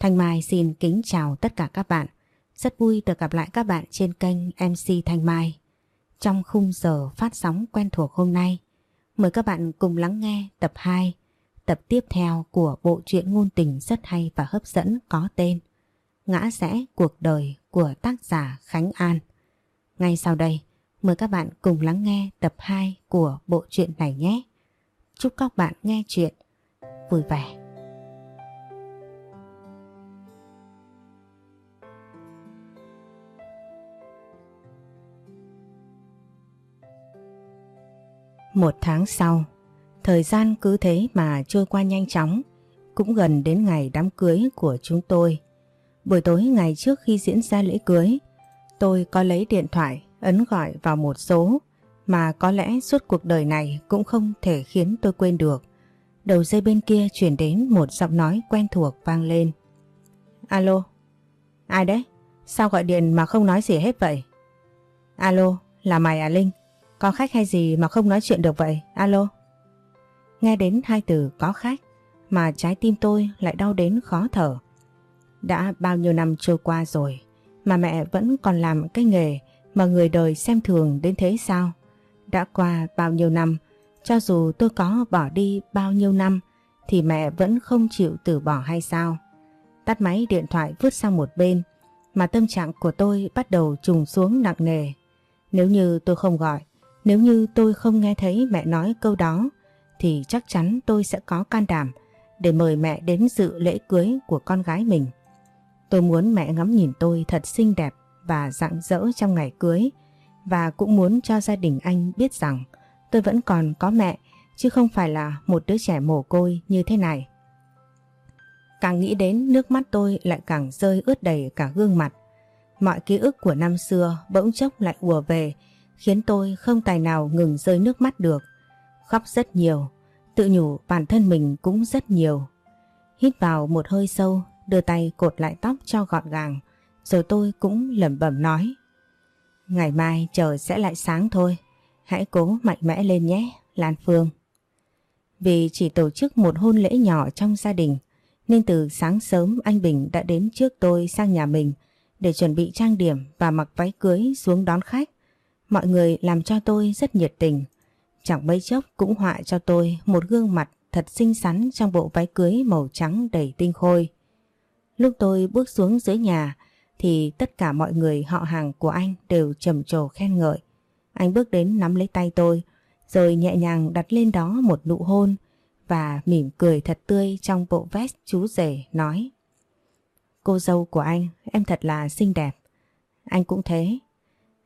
Thanh Mai xin kính chào tất cả các bạn. Rất vui được gặp lại các bạn trên kênh MC Thanh Mai. Trong khung giờ phát sóng quen thuộc hôm nay, mời các bạn cùng lắng nghe tập 2, tập tiếp theo của bộ truyện ngôn tình rất hay và hấp dẫn có tên Ngã rẽ cuộc đời của tác giả Khánh An. Ngay sau đây, mời các bạn cùng lắng nghe tập 2 của bộ truyện này nhé. Chúc các bạn nghe chuyện vui vẻ. Một tháng sau, thời gian cứ thế mà trôi qua nhanh chóng, cũng gần đến ngày đám cưới của chúng tôi. Buổi tối ngày trước khi diễn ra lễ cưới, tôi có lấy điện thoại ấn gọi vào một số mà có lẽ suốt cuộc đời này cũng không thể khiến tôi quên được. Đầu dây bên kia chuyển đến một giọng nói quen thuộc vang lên. Alo, ai đấy? Sao gọi điện mà không nói gì hết vậy? Alo, là mày à Linh? Có khách hay gì mà không nói chuyện được vậy? Alo? Nghe đến hai từ có khách mà trái tim tôi lại đau đến khó thở. Đã bao nhiêu năm trôi qua rồi mà mẹ vẫn còn làm cái nghề mà người đời xem thường đến thế sao? Đã qua bao nhiêu năm, cho dù tôi có bỏ đi bao nhiêu năm thì mẹ vẫn không chịu từ bỏ hay sao? Tắt máy điện thoại vứt sang một bên mà tâm trạng của tôi bắt đầu trùng xuống nặng nề. Nếu như tôi không gọi, nếu như tôi không nghe thấy mẹ nói câu đó, thì chắc chắn tôi sẽ có can đảm để mời mẹ đến dự lễ cưới của con gái mình. Tôi muốn mẹ ngắm nhìn tôi thật xinh đẹp và rạng rỡ trong ngày cưới, và cũng muốn cho gia đình anh biết rằng tôi vẫn còn có mẹ, chứ không phải là một đứa trẻ mồ côi như thế này. Càng nghĩ đến, nước mắt tôi lại càng rơi ướt đầy cả gương mặt. Mọi ký ức của năm xưa bỗng chốc lại ùa về khiến tôi không tài nào ngừng rơi nước mắt được. Khóc rất nhiều, tự nhủ bản thân mình cũng rất nhiều. Hít vào một hơi sâu, đưa tay cột lại tóc cho gọn gàng, rồi tôi cũng lẩm bẩm nói. Ngày mai trời sẽ lại sáng thôi, hãy cố mạnh mẽ lên nhé, Lan Phương. Vì chỉ tổ chức một hôn lễ nhỏ trong gia đình, nên từ sáng sớm anh Bình đã đến trước tôi sang nhà mình để chuẩn bị trang điểm và mặc váy cưới xuống đón khách. Mọi người làm cho tôi rất nhiệt tình. Chẳng mấy chốc cũng họa cho tôi một gương mặt thật xinh xắn trong bộ váy cưới màu trắng đầy tinh khôi. Lúc tôi bước xuống dưới nhà thì tất cả mọi người họ hàng của anh đều trầm trồ khen ngợi. Anh bước đến nắm lấy tay tôi rồi nhẹ nhàng đặt lên đó một nụ hôn và mỉm cười thật tươi trong bộ vest chú rể nói Cô dâu của anh, em thật là xinh đẹp. Anh cũng thế.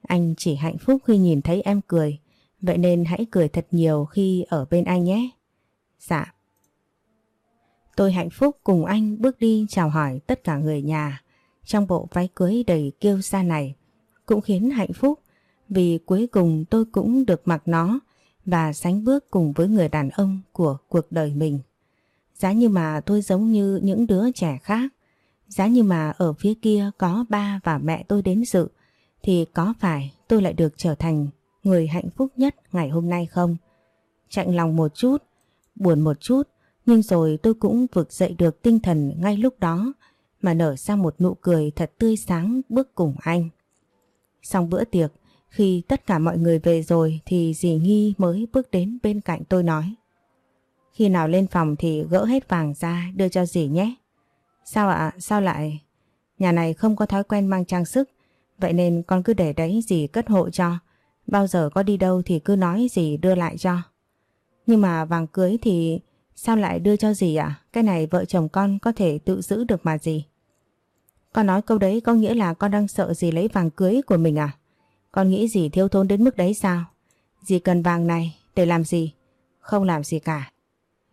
Anh chỉ hạnh phúc khi nhìn thấy em cười, vậy nên hãy cười thật nhiều khi ở bên anh nhé. Dạ. Tôi hạnh phúc cùng anh bước đi chào hỏi tất cả người nhà trong bộ váy cưới đầy kiêu sa này cũng khiến hạnh phúc vì cuối cùng tôi cũng được mặc nó và sánh bước cùng với người đàn ông của cuộc đời mình. Giá như mà tôi giống như những đứa trẻ khác, giá như mà ở phía kia có ba và mẹ tôi đến dự thì có phải tôi lại được trở thành người hạnh phúc nhất ngày hôm nay không? Chạnh lòng một chút, buồn một chút, nhưng rồi tôi cũng vực dậy được tinh thần ngay lúc đó mà nở ra một nụ cười thật tươi sáng bước cùng anh. Xong bữa tiệc, khi tất cả mọi người về rồi thì dì Nghi mới bước đến bên cạnh tôi nói. Khi nào lên phòng thì gỡ hết vàng ra đưa cho dì nhé. Sao ạ? Sao lại? Nhà này không có thói quen mang trang sức, vậy nên con cứ để đấy dì cất hộ cho. Bao giờ có đi đâu thì cứ nói dì đưa lại cho. Nhưng mà vàng cưới thì sao lại đưa cho dì ạ? Cái này vợ chồng con có thể tự giữ được mà dì. Con nói câu đấy có nghĩa là con đang sợ dì lấy vàng cưới của mình à? Con nghĩ gì thiếu thốn đến mức đấy sao? Dì cần vàng này, để làm gì? Không làm gì cả.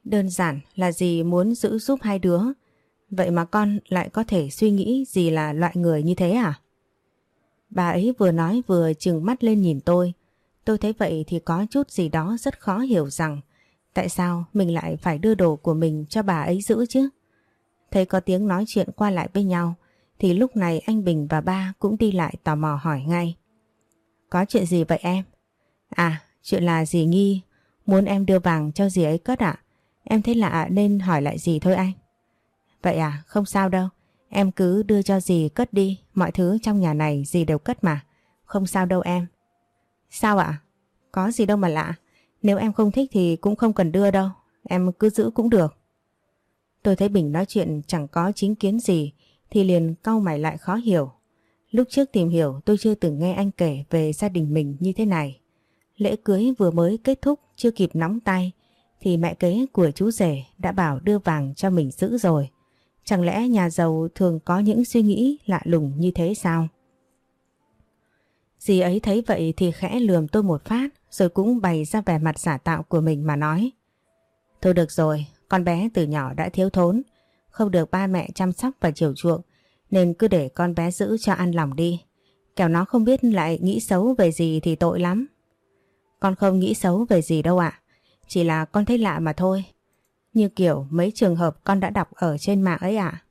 Đơn giản là dì muốn giữ giúp hai đứa. Vậy mà con lại có thể suy nghĩ gì là loại người như thế à? Bà ấy vừa nói vừa chừng mắt lên nhìn tôi. Tôi thấy vậy thì có chút gì đó rất khó hiểu rằng tại sao mình lại phải đưa đồ của mình cho bà ấy giữ chứ? Thấy có tiếng nói chuyện qua lại với nhau thì lúc này anh Bình và ba cũng đi lại tò mò hỏi ngay. Có chuyện gì vậy em? À, chuyện là dì Nghi muốn em đưa vàng cho dì ấy cất ạ. Em thấy lạ nên hỏi lại gì thôi anh. Vậy à, không sao đâu. Em cứ đưa cho dì cất đi, mọi thứ trong nhà này dì đều cất mà. Không sao đâu em. Sao ạ? Có gì đâu mà lạ. Nếu em không thích thì cũng không cần đưa đâu. Em cứ giữ cũng được. Tôi thấy Bình nói chuyện chẳng có chính kiến gì thì liền cau mày lại khó hiểu. Lúc trước tìm hiểu tôi chưa từng nghe anh kể về gia đình mình như thế này. Lễ cưới vừa mới kết thúc chưa kịp nóng tay thì mẹ kế của chú rể đã bảo đưa vàng cho mình giữ rồi. Chẳng lẽ nhà giàu thường có những suy nghĩ lạ lùng như thế sao? Dì ấy thấy vậy thì khẽ lườm tôi một phát rồi cũng bày ra vẻ mặt giả tạo của mình mà nói. Thôi được rồi, con bé từ nhỏ đã thiếu thốn, không được ba mẹ chăm sóc và chiều chuộng nên cứ để con bé giữ cho ăn lòng đi. Kẻo nó không biết lại nghĩ xấu về gì thì tội lắm. Con không nghĩ xấu về gì đâu ạ. Chỉ là con thấy lạ mà thôi. Như kiểu mấy trường hợp con đã đọc ở trên mạng ấy ạ.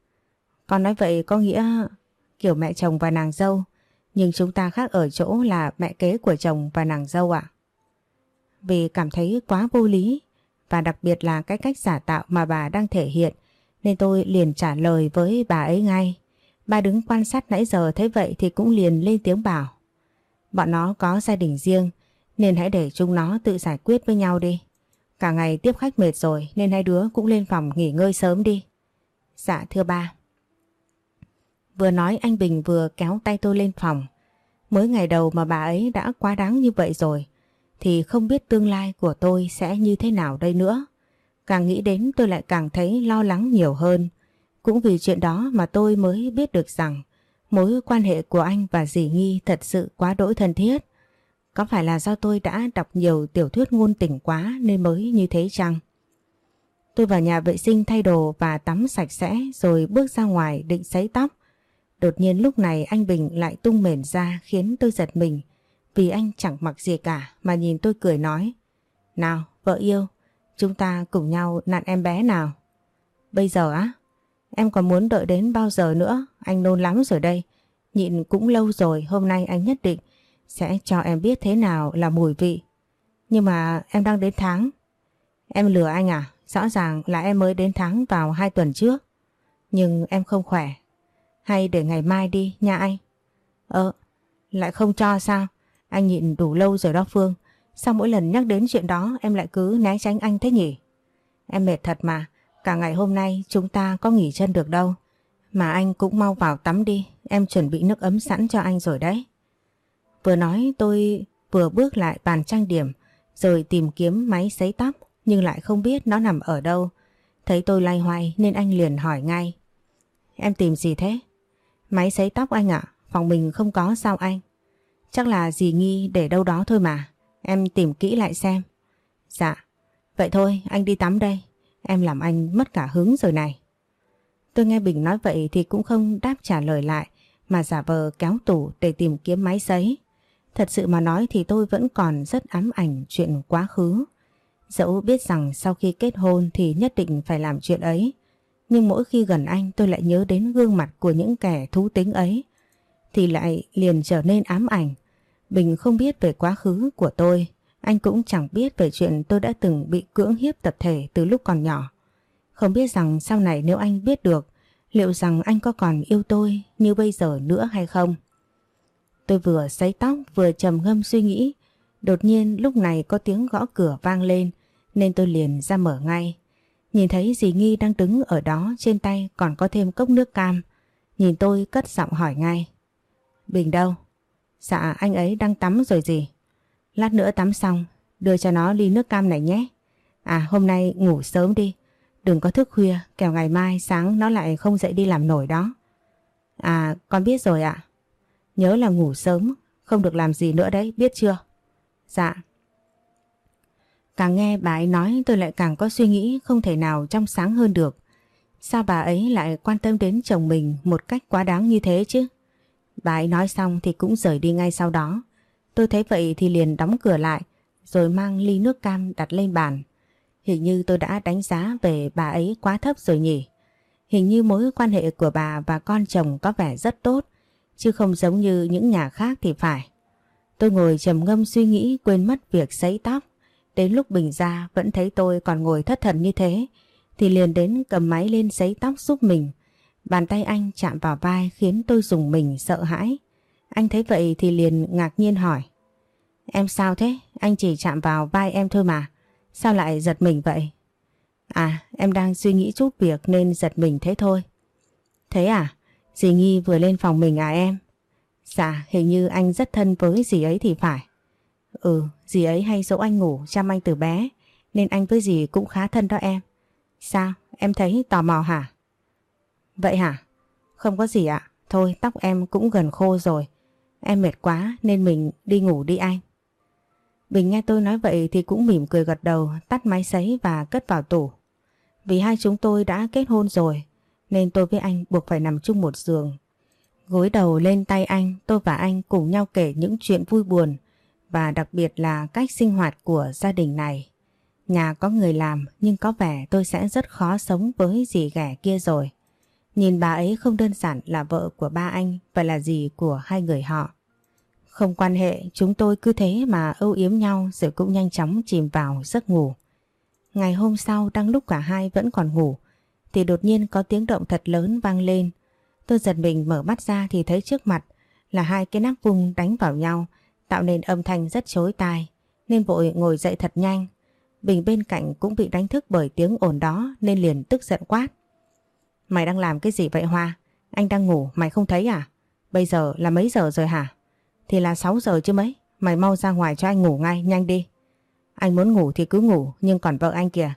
Con nói vậy có nghĩa kiểu mẹ chồng và nàng dâu. Nhưng chúng ta khác ở chỗ là mẹ kế của chồng và nàng dâu ạ. Vì cảm thấy quá vô lý, và đặc biệt là cái cách giả tạo mà bà đang thể hiện, nên tôi liền trả lời với bà ấy ngay. Bà đứng quan sát nãy giờ thấy vậy thì cũng liền lên tiếng bảo. Bọn nó có gia đình riêng, nên hãy để chúng nó tự giải quyết với nhau đi. Cả ngày tiếp khách mệt rồi, nên hai đứa cũng lên phòng nghỉ ngơi sớm đi. Dạ thưa ba. Vừa nói anh Bình vừa kéo tay tôi lên phòng. Mới ngày đầu mà bà ấy đã quá đáng như vậy rồi, thì không biết tương lai của tôi sẽ như thế nào đây nữa. Càng nghĩ đến tôi lại càng thấy lo lắng nhiều hơn. Cũng vì chuyện đó mà tôi mới biết được rằng mối quan hệ của anh và dì Nghi thật sự quá đỗi thân thiết. Có phải là do tôi đã đọc nhiều tiểu thuyết ngôn tình quá nên mới như thế chăng? Tôi vào nhà vệ sinh thay đồ và tắm sạch sẽ rồi bước ra ngoài định sấy tóc. Đột nhiên lúc này anh Bình lại tung mền ra khiến tôi giật mình vì anh chẳng mặc gì cả mà nhìn tôi cười nói, Nào, vợ yêu, chúng ta cùng nhau nặn em bé nào Bây giờ á, em còn muốn đợi đến bao giờ nữa anh nôn lắm rồi đây nhịn cũng lâu rồi, hôm nay anh nhất định sẽ cho em biết thế nào là mùi vị. Nhưng mà em đang đến tháng. Em lừa anh à? Rõ ràng là em mới đến tháng vào hai tuần trước. Nhưng em không khỏe. Hay để ngày mai đi nha anh. Ờ, lại không cho sao? Anh nhịn đủ lâu rồi đó Phương. Sao mỗi lần nhắc đến chuyện đó em lại cứ né tránh anh thế nhỉ? Em mệt thật mà. Cả ngày hôm nay chúng ta có nghỉ chân được đâu. Mà anh cũng mau vào tắm đi. Em chuẩn bị nước ấm sẵn cho anh rồi đấy. Vừa nói tôi vừa bước lại bàn trang điểm rồi tìm kiếm máy sấy tóc nhưng lại không biết nó nằm ở đâu. Thấy tôi lay hoay nên anh liền hỏi ngay. Em tìm gì thế? Máy sấy tóc anh ạ, phòng mình không có sao anh? Chắc là dì nghi để đâu đó thôi mà. Em tìm kỹ lại xem. Dạ, vậy thôi anh đi tắm đây. Em làm anh mất cả hứng rồi này. Tôi nghe Bình nói vậy thì cũng không đáp trả lời lại mà giả vờ kéo tủ để tìm kiếm máy sấy. Thật sự mà nói thì tôi vẫn còn rất ám ảnh chuyện quá khứ. Dẫu biết rằng sau khi kết hôn thì nhất định phải làm chuyện ấy. Nhưng mỗi khi gần anh, tôi lại nhớ đến gương mặt của những kẻ thú tính ấy. Thì lại liền trở nên ám ảnh. Bình không biết về quá khứ của tôi. Anh cũng chẳng biết về chuyện tôi đã từng bị cưỡng hiếp tập thể từ lúc còn nhỏ. Không biết rằng sau này nếu anh biết được, liệu rằng anh có còn yêu tôi như bây giờ nữa hay không? Tôi vừa sấy tóc, vừa trầm ngâm suy nghĩ. Đột nhiên, lúc này có tiếng gõ cửa vang lên, nên tôi liền ra mở ngay. Nhìn thấy dì Nghi đang đứng ở đó, trên tay còn có thêm cốc nước cam. Nhìn tôi cất giọng hỏi ngay. Bình đâu? Dạ anh ấy đang tắm rồi gì? Lát nữa tắm xong, đưa cho nó ly nước cam này nhé. À hôm nay ngủ sớm đi. Đừng có thức khuya, kẻo ngày mai sáng nó lại không dậy đi làm nổi đó. À con biết rồi ạ. Nhớ là ngủ sớm, không được làm gì nữa đấy, biết chưa? Dạ. Càng nghe bà ấy nói tôi lại càng có suy nghĩ không thể nào trong sáng hơn được. Sao bà ấy lại quan tâm đến chồng mình một cách quá đáng như thế chứ? Bà ấy nói xong thì cũng rời đi ngay sau đó. Tôi thấy vậy thì liền đóng cửa lại rồi mang ly nước cam đặt lên bàn. Hình như tôi đã đánh giá về bà ấy quá thấp rồi nhỉ. Hình như mối quan hệ của bà và con chồng có vẻ rất tốt chứ không giống như những nhà khác thì phải. Tôi ngồi trầm ngâm suy nghĩ quên mất việc sấy tóc. Đến lúc Bình ra vẫn thấy tôi còn ngồi thất thần như thế thì liền đến cầm máy lên sấy tóc giúp mình. Bàn tay anh chạm vào vai khiến tôi dùng mình sợ hãi. Anh thấy vậy thì liền ngạc nhiên hỏi. Em sao thế? Anh chỉ chạm vào vai em thôi mà. Sao lại giật mình vậy? À, em đang suy nghĩ chút việc nên giật mình thế thôi. Thế à? Dì Nghi vừa lên phòng mình à em? Dạ, hình như anh rất thân với dì ấy thì phải. Ừ, dì ấy hay dỗ anh ngủ chăm anh từ bé, nên anh với dì cũng khá thân đó em. Sao? Em thấy tò mò hả? Vậy hả? Không có gì ạ. Thôi tóc em cũng gần khô rồi. Em mệt quá nên mình đi ngủ đi anh. Bình nghe tôi nói vậy thì cũng mỉm cười gật đầu, tắt máy sấy và cất vào tủ. Vì hai chúng tôi đã kết hôn rồi, nên tôi với anh buộc phải nằm chung một giường. Gối đầu lên tay anh, tôi và anh cùng nhau kể những chuyện vui buồn và đặc biệt là cách sinh hoạt của gia đình này. Nhà có người làm nhưng có vẻ tôi sẽ rất khó sống với dì ghẻ kia rồi. Nhìn bà ấy không đơn giản là vợ của ba anh và là dì của hai người họ. Không quan hệ, chúng tôi cứ thế mà âu yếm nhau rồi cũng nhanh chóng chìm vào giấc ngủ. Ngày hôm sau đang lúc cả hai vẫn còn ngủ thì đột nhiên có tiếng động thật lớn vang lên. Tôi giật mình mở mắt ra thì thấy trước mặt là hai cái nắp vung đánh vào nhau tạo nên âm thanh rất chối tai nên vội ngồi dậy thật nhanh. Bình bên cạnh cũng bị đánh thức bởi tiếng ồn đó nên liền tức giận quát. Mày đang làm cái gì vậy Hoa? Anh đang ngủ mày không thấy à? Bây giờ là mấy giờ rồi hả? Thì là 6 giờ chứ mấy. Mày mau ra ngoài cho anh ngủ ngay, nhanh đi. Anh muốn ngủ thì cứ ngủ, nhưng còn vợ anh kìa.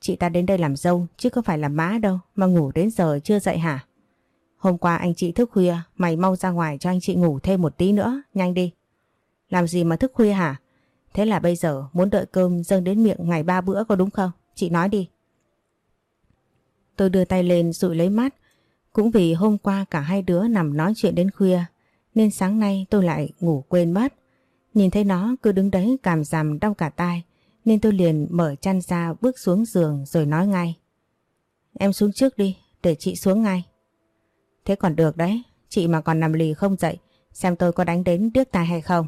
Chị ta đến đây làm dâu, chứ không phải làm má đâu, mà ngủ đến giờ chưa dậy hả? Hôm qua anh chị thức khuya, mày mau ra ngoài cho anh chị ngủ thêm một tí nữa, nhanh đi. Làm gì mà thức khuya hả? Thế là bây giờ muốn đợi cơm dâng đến miệng ngày ba bữa có đúng không? Chị nói đi. Tôi đưa tay lên dụi lấy mắt. Cũng vì hôm qua cả hai đứa nằm nói chuyện đến khuya nên sáng nay tôi lại ngủ quên mất. Nhìn thấy nó cứ đứng đấy cảm giảm đau cả tai nên tôi liền mở chăn ra bước xuống giường rồi nói ngay. Em xuống trước đi, để chị xuống ngay. Thế còn được đấy, chị mà còn nằm lì không dậy, xem tôi có đánh đến điếc tai hay không.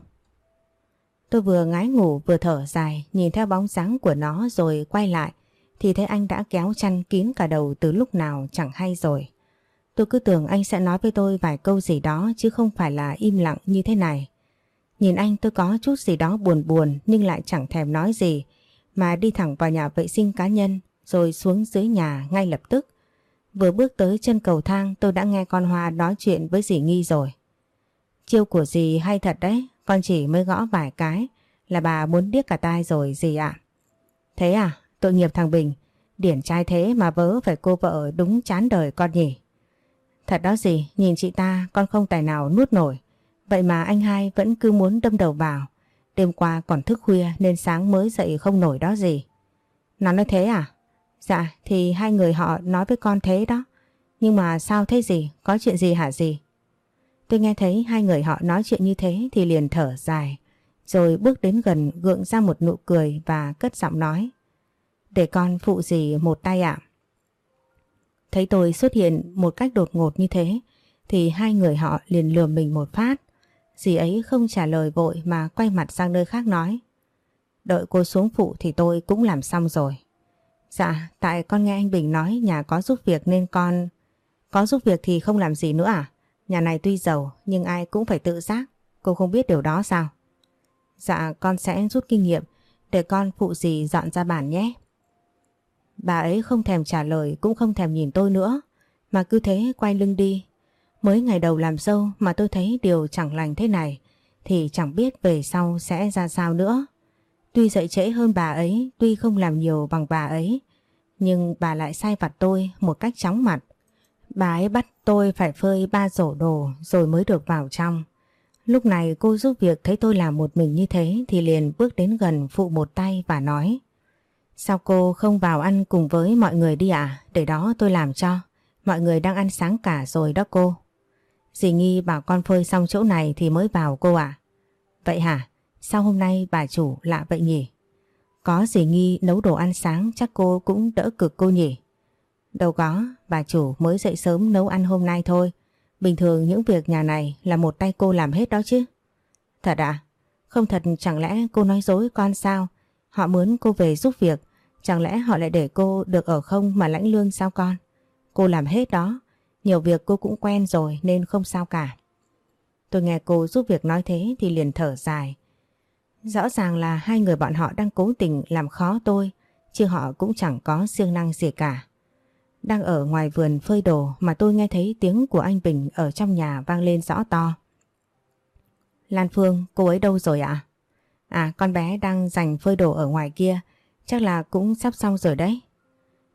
Tôi vừa ngái ngủ vừa thở dài, nhìn theo bóng dáng của nó rồi quay lại, thì thấy anh đã kéo chăn kín cả đầu từ lúc nào chẳng hay rồi. Tôi cứ tưởng anh sẽ nói với tôi vài câu gì đó chứ không phải là im lặng như thế này. Nhìn anh tôi có chút gì đó buồn buồn nhưng lại chẳng thèm nói gì mà đi thẳng vào nhà vệ sinh cá nhân rồi xuống dưới nhà ngay lập tức. Vừa bước tới chân cầu thang tôi đã nghe con Hoa nói chuyện với dì Nghi rồi. Chiêu của dì hay thật đấy, con chỉ mới gõ vài cái là bà muốn điếc cả tai rồi dì ạ. Thế à, tội nghiệp thằng Bình, điển trai thế mà vớ phải cô vợ đúng chán đời con nhỉ. Thật đó dì, nhìn chị ta con không tài nào nuốt nổi. Vậy mà anh hai vẫn cứ muốn đâm đầu vào. Đêm qua còn thức khuya nên sáng mới dậy không nổi đó gì. Nó nói thế à? Dạ, thì hai người họ nói với con thế đó. Nhưng mà sao thế gì? Có chuyện gì hả gì? Tôi nghe thấy hai người họ nói chuyện như thế thì liền thở dài. Rồi bước đến gần gượng ra một nụ cười và cất giọng nói. Để con phụ gì một tay ạ. Thấy tôi xuất hiện một cách đột ngột như thế thì hai người họ liền lừa mình một phát. Dì ấy không trả lời vội mà quay mặt sang nơi khác nói. Đợi cô xuống phụ thì tôi cũng làm xong rồi. Dạ, tại con nghe anh Bình nói nhà có giúp việc nên con... Có giúp việc thì không làm gì nữa à? Nhà này tuy giàu nhưng ai cũng phải tự giác. Cô không biết điều đó sao? Dạ, con sẽ rút kinh nghiệm để con phụ dì dọn ra bàn nhé. Bà ấy không thèm trả lời cũng không thèm nhìn tôi nữa mà cứ thế quay lưng đi. Mới ngày đầu làm dâu mà tôi thấy điều chẳng lành thế này thì chẳng biết về sau sẽ ra sao nữa. Tuy dậy trễ hơn bà ấy, tuy không làm nhiều bằng bà ấy, nhưng bà lại sai vặt tôi một cách chóng mặt. Bà ấy bắt tôi phải phơi ba rổ đồ rồi mới được vào trong. Lúc này cô giúp việc thấy tôi làm một mình như thế thì liền bước đến gần phụ một tay và nói Sao cô không vào ăn cùng với mọi người đi ạ? À? Để đó tôi làm cho. Mọi người đang ăn sáng cả rồi đó cô. Dì Nghi bảo con phơi xong chỗ này thì mới vào cô ạ. À? Vậy hả? Sao hôm nay bà chủ lạ vậy nhỉ? Có dì Nghi nấu đồ ăn sáng chắc cô cũng đỡ cực cô nhỉ? Đâu có, bà chủ mới dậy sớm nấu ăn hôm nay thôi. Bình thường những việc nhà này là một tay cô làm hết đó chứ. Thật à? Không thật chẳng lẽ cô nói dối con sao? Họ muốn cô về giúp việc Chẳng lẽ họ lại để cô được ở không mà lãnh lương sao con? Cô làm hết đó. Nhiều việc cô cũng quen rồi nên không sao cả. Tôi nghe cô giúp việc nói thế thì liền thở dài. Rõ ràng là hai người bọn họ đang cố tình làm khó tôi, chứ họ cũng chẳng có siêng năng gì cả. Đang ở ngoài vườn phơi đồ mà tôi nghe thấy tiếng của anh Bình ở trong nhà vang lên rõ to. Lan Phương, cô ấy đâu rồi ạ? À? con bé đang dành phơi đồ ở ngoài kia, chắc là cũng sắp xong rồi đấy.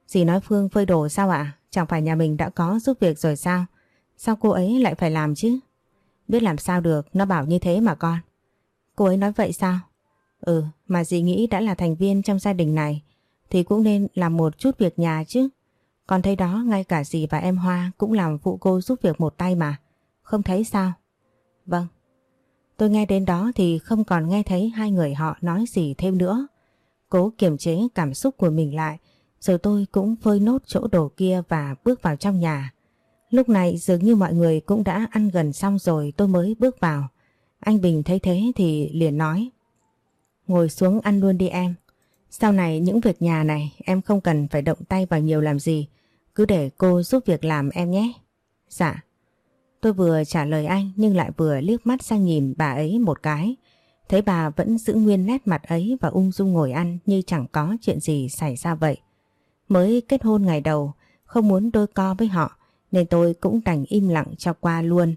Dì nói Phương phơi đồ sao ạ? Chẳng phải nhà mình đã có giúp việc rồi sao? Sao cô ấy lại phải làm chứ? Biết làm sao được, nó bảo như thế mà con. Cô ấy nói vậy sao? Ừ, mà dì nghĩ đã là thành viên trong gia đình này thì cũng nên làm một chút việc nhà chứ. Con thấy đó ngay cả dì và em Hoa cũng làm phụ cô giúp việc một tay mà. Không thấy sao? Vâng. Tôi nghe đến đó thì không còn nghe thấy hai người họ nói gì thêm nữa. Cố kiềm chế cảm xúc của mình lại rồi tôi cũng phơi nốt chỗ đồ kia và bước vào trong nhà. Lúc này dường như mọi người cũng đã ăn gần xong rồi tôi mới bước vào. Anh Bình thấy thế thì liền nói. Ngồi xuống ăn luôn đi em. Sau này những việc nhà này em không cần phải động tay vào nhiều làm gì. Cứ để cô giúp việc làm em nhé. Dạ. Tôi vừa trả lời anh nhưng lại vừa liếc mắt sang nhìn bà ấy một cái. Thấy bà vẫn giữ nguyên nét mặt ấy và ung dung ngồi ăn như chẳng có chuyện gì xảy ra vậy. Mới kết hôn ngày đầu, không muốn đôi co với họ nên tôi cũng đành im lặng cho qua luôn.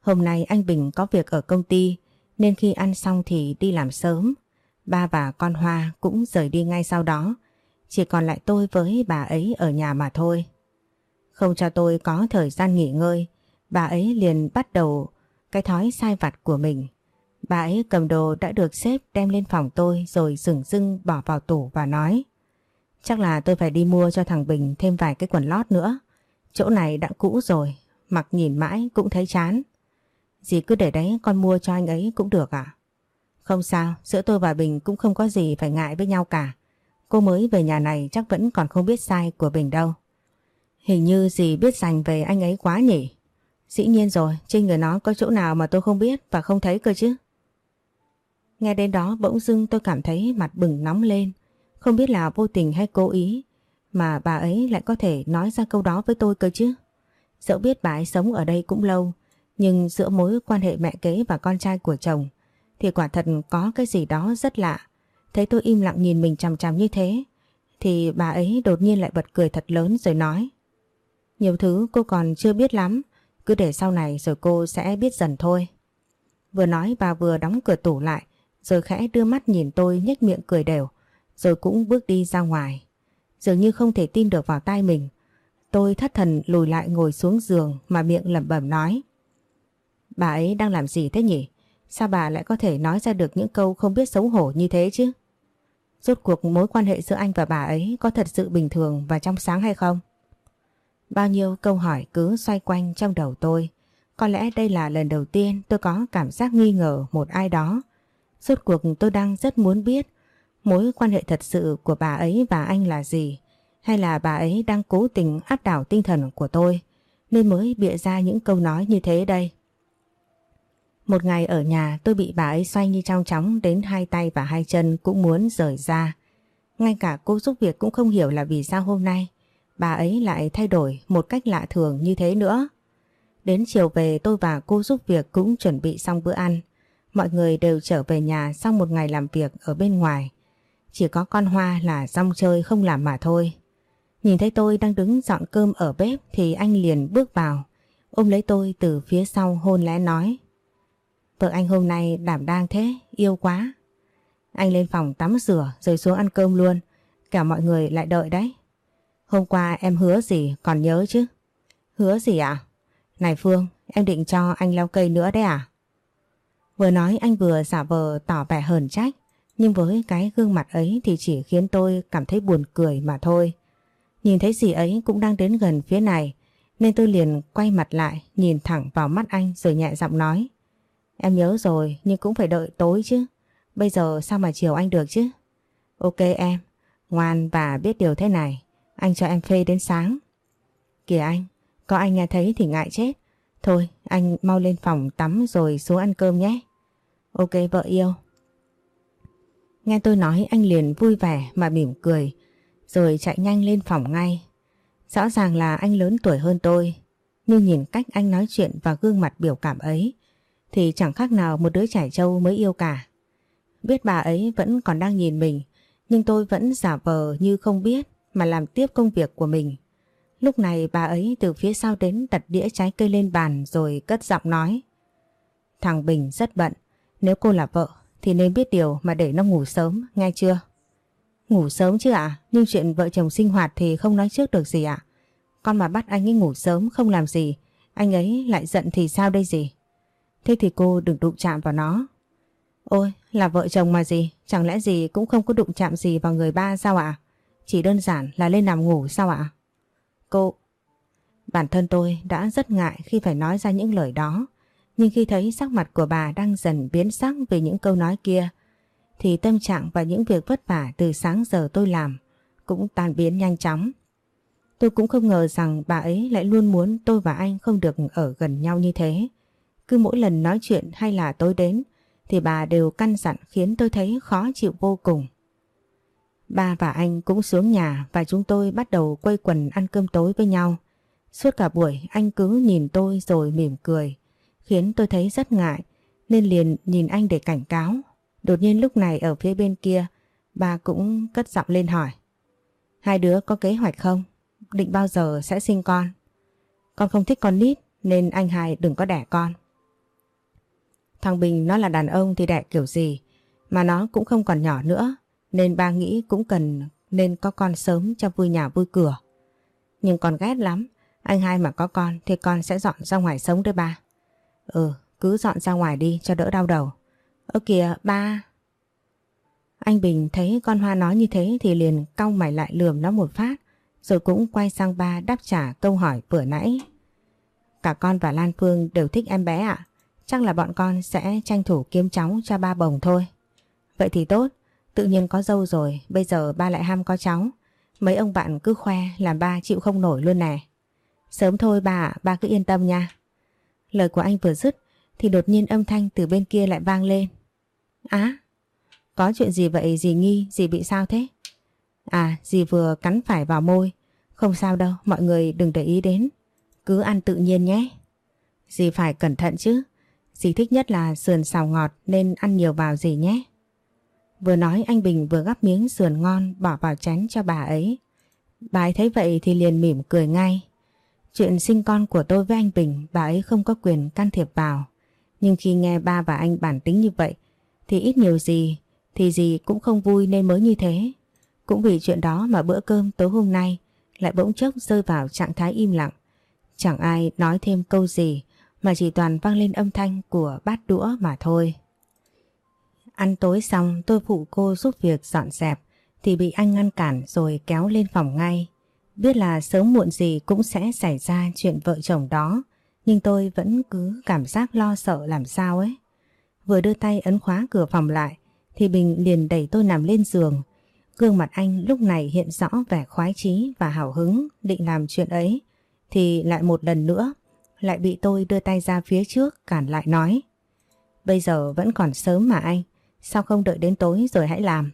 Hôm nay anh Bình có việc ở công ty nên khi ăn xong thì đi làm sớm. Ba và con Hoa cũng rời đi ngay sau đó. Chỉ còn lại tôi với bà ấy ở nhà mà thôi. Không cho tôi có thời gian nghỉ ngơi, bà ấy liền bắt đầu cái thói sai vặt của mình. Bà ấy cầm đồ đã được xếp đem lên phòng tôi rồi dừng dưng bỏ vào tủ và nói Chắc là tôi phải đi mua cho thằng Bình thêm vài cái quần lót nữa. Chỗ này đã cũ rồi, mặc nhìn mãi cũng thấy chán. Dì cứ để đấy con mua cho anh ấy cũng được à? Không sao, giữa tôi và Bình cũng không có gì phải ngại với nhau cả. Cô mới về nhà này chắc vẫn còn không biết sai của Bình đâu. Hình như dì biết dành về anh ấy quá nhỉ? Dĩ nhiên rồi, trên người nó có chỗ nào mà tôi không biết và không thấy cơ chứ. Nghe đến đó bỗng dưng tôi cảm thấy mặt bừng nóng lên. Không biết là vô tình hay cố ý mà bà ấy lại có thể nói ra câu đó với tôi cơ chứ. Dẫu biết bà ấy sống ở đây cũng lâu, nhưng giữa mối quan hệ mẹ kế và con trai của chồng thì quả thật có cái gì đó rất lạ. Thấy tôi im lặng nhìn mình chằm chằm như thế thì bà ấy đột nhiên lại bật cười thật lớn rồi nói Nhiều thứ cô còn chưa biết lắm, cứ để sau này rồi cô sẽ biết dần thôi. Vừa nói bà vừa đóng cửa tủ lại rồi khẽ đưa mắt nhìn tôi nhếch miệng cười đều rồi cũng bước đi ra ngoài. Dường như không thể tin được vào tai mình. Tôi thất thần lùi lại ngồi xuống giường mà miệng lẩm bẩm nói. Bà ấy đang làm gì thế nhỉ? Sao bà lại có thể nói ra được những câu không biết xấu hổ như thế chứ? Rốt cuộc mối quan hệ giữa anh và bà ấy có thật sự bình thường và trong sáng hay không? Bao nhiêu câu hỏi cứ xoay quanh trong đầu tôi. Có lẽ đây là lần đầu tiên tôi có cảm giác nghi ngờ một ai đó. Rốt cuộc tôi đang rất muốn biết mối quan hệ thật sự của bà ấy và anh là gì? Hay là bà ấy đang cố tình áp đảo tinh thần của tôi nên mới bịa ra những câu nói như thế đây? Một ngày ở nhà, tôi bị bà ấy xoay như trong chóng đến hai tay và hai chân cũng muốn rời ra. Ngay cả cô giúp việc cũng không hiểu là vì sao hôm nay, bà ấy lại thay đổi một cách lạ thường như thế nữa. Đến chiều về, tôi và cô giúp việc cũng chuẩn bị xong bữa ăn. Mọi người đều trở về nhà sau một ngày làm việc ở bên ngoài. Chỉ có con Hoa là rong chơi không làm mà thôi. Nhìn thấy tôi đang đứng dọn cơm ở bếp thì anh liền bước vào, ôm lấy tôi từ phía sau hôn lẽ nói. Vợ anh hôm nay đảm đang thế, yêu quá. Anh lên phòng tắm rửa rồi xuống ăn cơm luôn, cả mọi người lại đợi đấy. Hôm qua em hứa gì còn nhớ chứ? Hứa gì ạ? À? Này Phương, em định cho anh leo cây nữa đấy à? Vừa nói anh vừa giả vờ tỏ vẻ hờn trách. Nhưng với cái gương mặt ấy thì chỉ khiến tôi cảm thấy buồn cười mà thôi. Nhìn thấy gì ấy cũng đang đến gần phía này nên tôi liền quay mặt lại nhìn thẳng vào mắt anh rồi nhẹ giọng nói. Em nhớ rồi nhưng cũng phải đợi tối chứ. Bây giờ sao mà chiều anh được chứ? Ok em, ngoan và biết điều thế này. Anh cho em phê đến sáng. Kìa anh, có anh nghe thấy thì ngại chết. Thôi anh mau lên phòng tắm rồi xuống ăn cơm nhé. Ok vợ yêu. Nghe tôi nói anh liền vui vẻ mà mỉm cười, rồi chạy nhanh lên phòng ngay. Rõ ràng là anh lớn tuổi hơn tôi, nhưng nhìn cách anh nói chuyện và gương mặt biểu cảm ấy thì chẳng khác nào một đứa trẻ trâu mới yêu cả. Biết bà ấy vẫn còn đang nhìn mình nhưng tôi vẫn giả vờ như không biết mà làm tiếp công việc của mình. Lúc này bà ấy từ phía sau đến đặt đĩa trái cây lên bàn rồi cất giọng nói. Thằng Bình rất bận, nếu cô là vợ thì nên biết điều mà để nó ngủ sớm, nghe chưa? Ngủ sớm chứ ạ, nhưng chuyện vợ chồng sinh hoạt thì không nói trước được gì ạ. Con mà bắt anh ấy ngủ sớm không làm gì, anh ấy lại giận thì sao đây gì? Thế thì cô đừng đụng chạm vào nó. Ôi, là vợ chồng mà gì, chẳng lẽ gì cũng không có đụng chạm gì vào người ba sao ạ? Chỉ đơn giản là lên nằm ngủ sao ạ? Cô... Bản thân tôi đã rất ngại khi phải nói ra những lời đó, nhưng khi thấy sắc mặt của bà đang dần biến sắc vì những câu nói kia, thì tâm trạng và những việc vất vả từ sáng giờ tôi làm cũng tan biến nhanh chóng. Tôi cũng không ngờ rằng bà ấy lại luôn muốn tôi và anh không được ở gần nhau như thế. Cứ mỗi lần nói chuyện hay là tôi đến thì bà đều căn dặn khiến tôi thấy khó chịu vô cùng. Ba và anh cũng xuống nhà và chúng tôi bắt đầu quây quần ăn cơm tối với nhau. Suốt cả buổi anh cứ nhìn tôi rồi mỉm cười, khiến tôi thấy rất ngại nên liền nhìn anh để cảnh cáo. Đột nhiên lúc này ở phía bên kia, bà cũng cất giọng lên hỏi. Hai đứa có kế hoạch không? Định bao giờ sẽ sinh con? Con không thích con nít nên anh hai đừng có đẻ con. Thằng Bình nó là đàn ông thì đẻ kiểu gì mà nó cũng không còn nhỏ nữa nên ba nghĩ cũng cần nên có con sớm cho vui nhà vui cửa. Nhưng con ghét lắm, anh hai mà có con thì con sẽ dọn ra ngoài sống đấy ba. Ừ, cứ dọn ra ngoài đi cho đỡ đau đầu. Ơ kìa ba. Anh Bình thấy con Hoa nói như thế thì liền cong mày lại lườm nó một phát rồi cũng quay sang ba đáp trả câu hỏi vừa nãy. Cả con và Lan Phương đều thích em bé ạ. Chắc là bọn con sẽ tranh thủ kiếm cháu cho ba bồng thôi. Vậy thì tốt, tự nhiên có dâu rồi, bây giờ ba lại ham có cháu. Mấy ông bạn cứ khoe làm ba chịu không nổi luôn nè. Sớm thôi bà, ba cứ yên tâm nha. Lời của anh vừa dứt thì đột nhiên âm thanh từ bên kia lại vang lên. Á, có chuyện gì vậy dì nghi, dì bị sao thế? À, dì vừa cắn phải vào môi. Không sao đâu, mọi người đừng để ý đến. Cứ ăn tự nhiên nhé. Dì phải cẩn thận chứ. Dì thích nhất là sườn xào ngọt nên ăn nhiều vào dì nhé. Vừa nói anh Bình vừa gắp miếng sườn ngon bỏ vào chén cho bà ấy. Bà ấy thấy vậy thì liền mỉm cười ngay. Chuyện sinh con của tôi với anh Bình, bà ấy không có quyền can thiệp vào. Nhưng khi nghe ba và anh bản tính như vậy, thì ít nhiều gì, thì gì cũng không vui nên mới như thế. Cũng vì chuyện đó mà bữa cơm tối hôm nay lại bỗng chốc rơi vào trạng thái im lặng. Chẳng ai nói thêm câu gì, mà chỉ toàn vang lên âm thanh của bát đũa mà thôi. Ăn tối xong, tôi phụ cô giúp việc dọn dẹp, thì bị anh ngăn cản rồi kéo lên phòng ngay. Biết là sớm muộn gì cũng sẽ xảy ra chuyện vợ chồng đó nhưng tôi vẫn cứ cảm giác lo sợ làm sao ấy. Vừa đưa tay ấn khóa cửa phòng lại thì Bình liền đẩy tôi nằm lên giường. Gương mặt anh lúc này hiện rõ vẻ khoái chí và hào hứng định làm chuyện ấy thì lại một lần nữa lại bị tôi đưa tay ra phía trước cản lại nói. Bây giờ vẫn còn sớm mà anh, sao không đợi đến tối rồi hãy làm?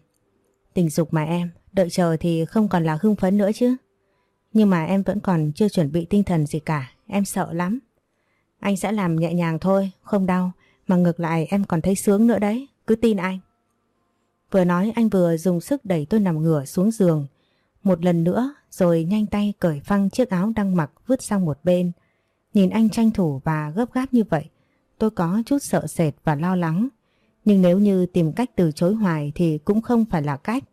Tình dục mà em, đợi chờ thì không còn là hưng phấn nữa chứ. Nhưng mà em vẫn còn chưa chuẩn bị tinh thần gì cả, em sợ lắm. Anh sẽ làm nhẹ nhàng thôi, không đau, mà ngược lại em còn thấy sướng nữa đấy, cứ tin anh. Vừa nói anh vừa dùng sức đẩy tôi nằm ngửa xuống giường. Một lần nữa rồi nhanh tay cởi phăng chiếc áo đang mặc vứt sang một bên. Nhìn anh tranh thủ và gấp gáp như vậy, tôi có chút sợ sệt và lo lắng. Nhưng nếu như tìm cách từ chối hoài thì cũng không phải là cách.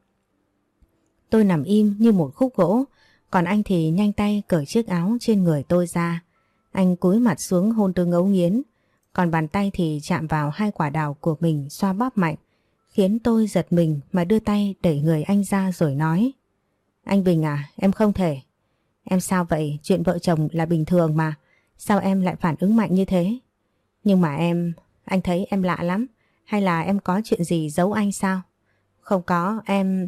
Tôi nằm im như một khúc gỗ, còn anh thì nhanh tay cởi chiếc áo trên người tôi ra. Anh cúi mặt xuống hôn tôi ngấu nghiến, còn bàn tay thì chạm vào hai quả đào của mình xoa bóp mạnh, khiến tôi giật mình mà đưa tay đẩy người anh ra rồi nói. Anh Bình à, em không thể. Em sao vậy? Chuyện vợ chồng là bình thường mà. Sao em lại phản ứng mạnh như thế? Nhưng mà em, anh thấy em lạ lắm. Hay là em có chuyện gì giấu anh sao? Không có, em...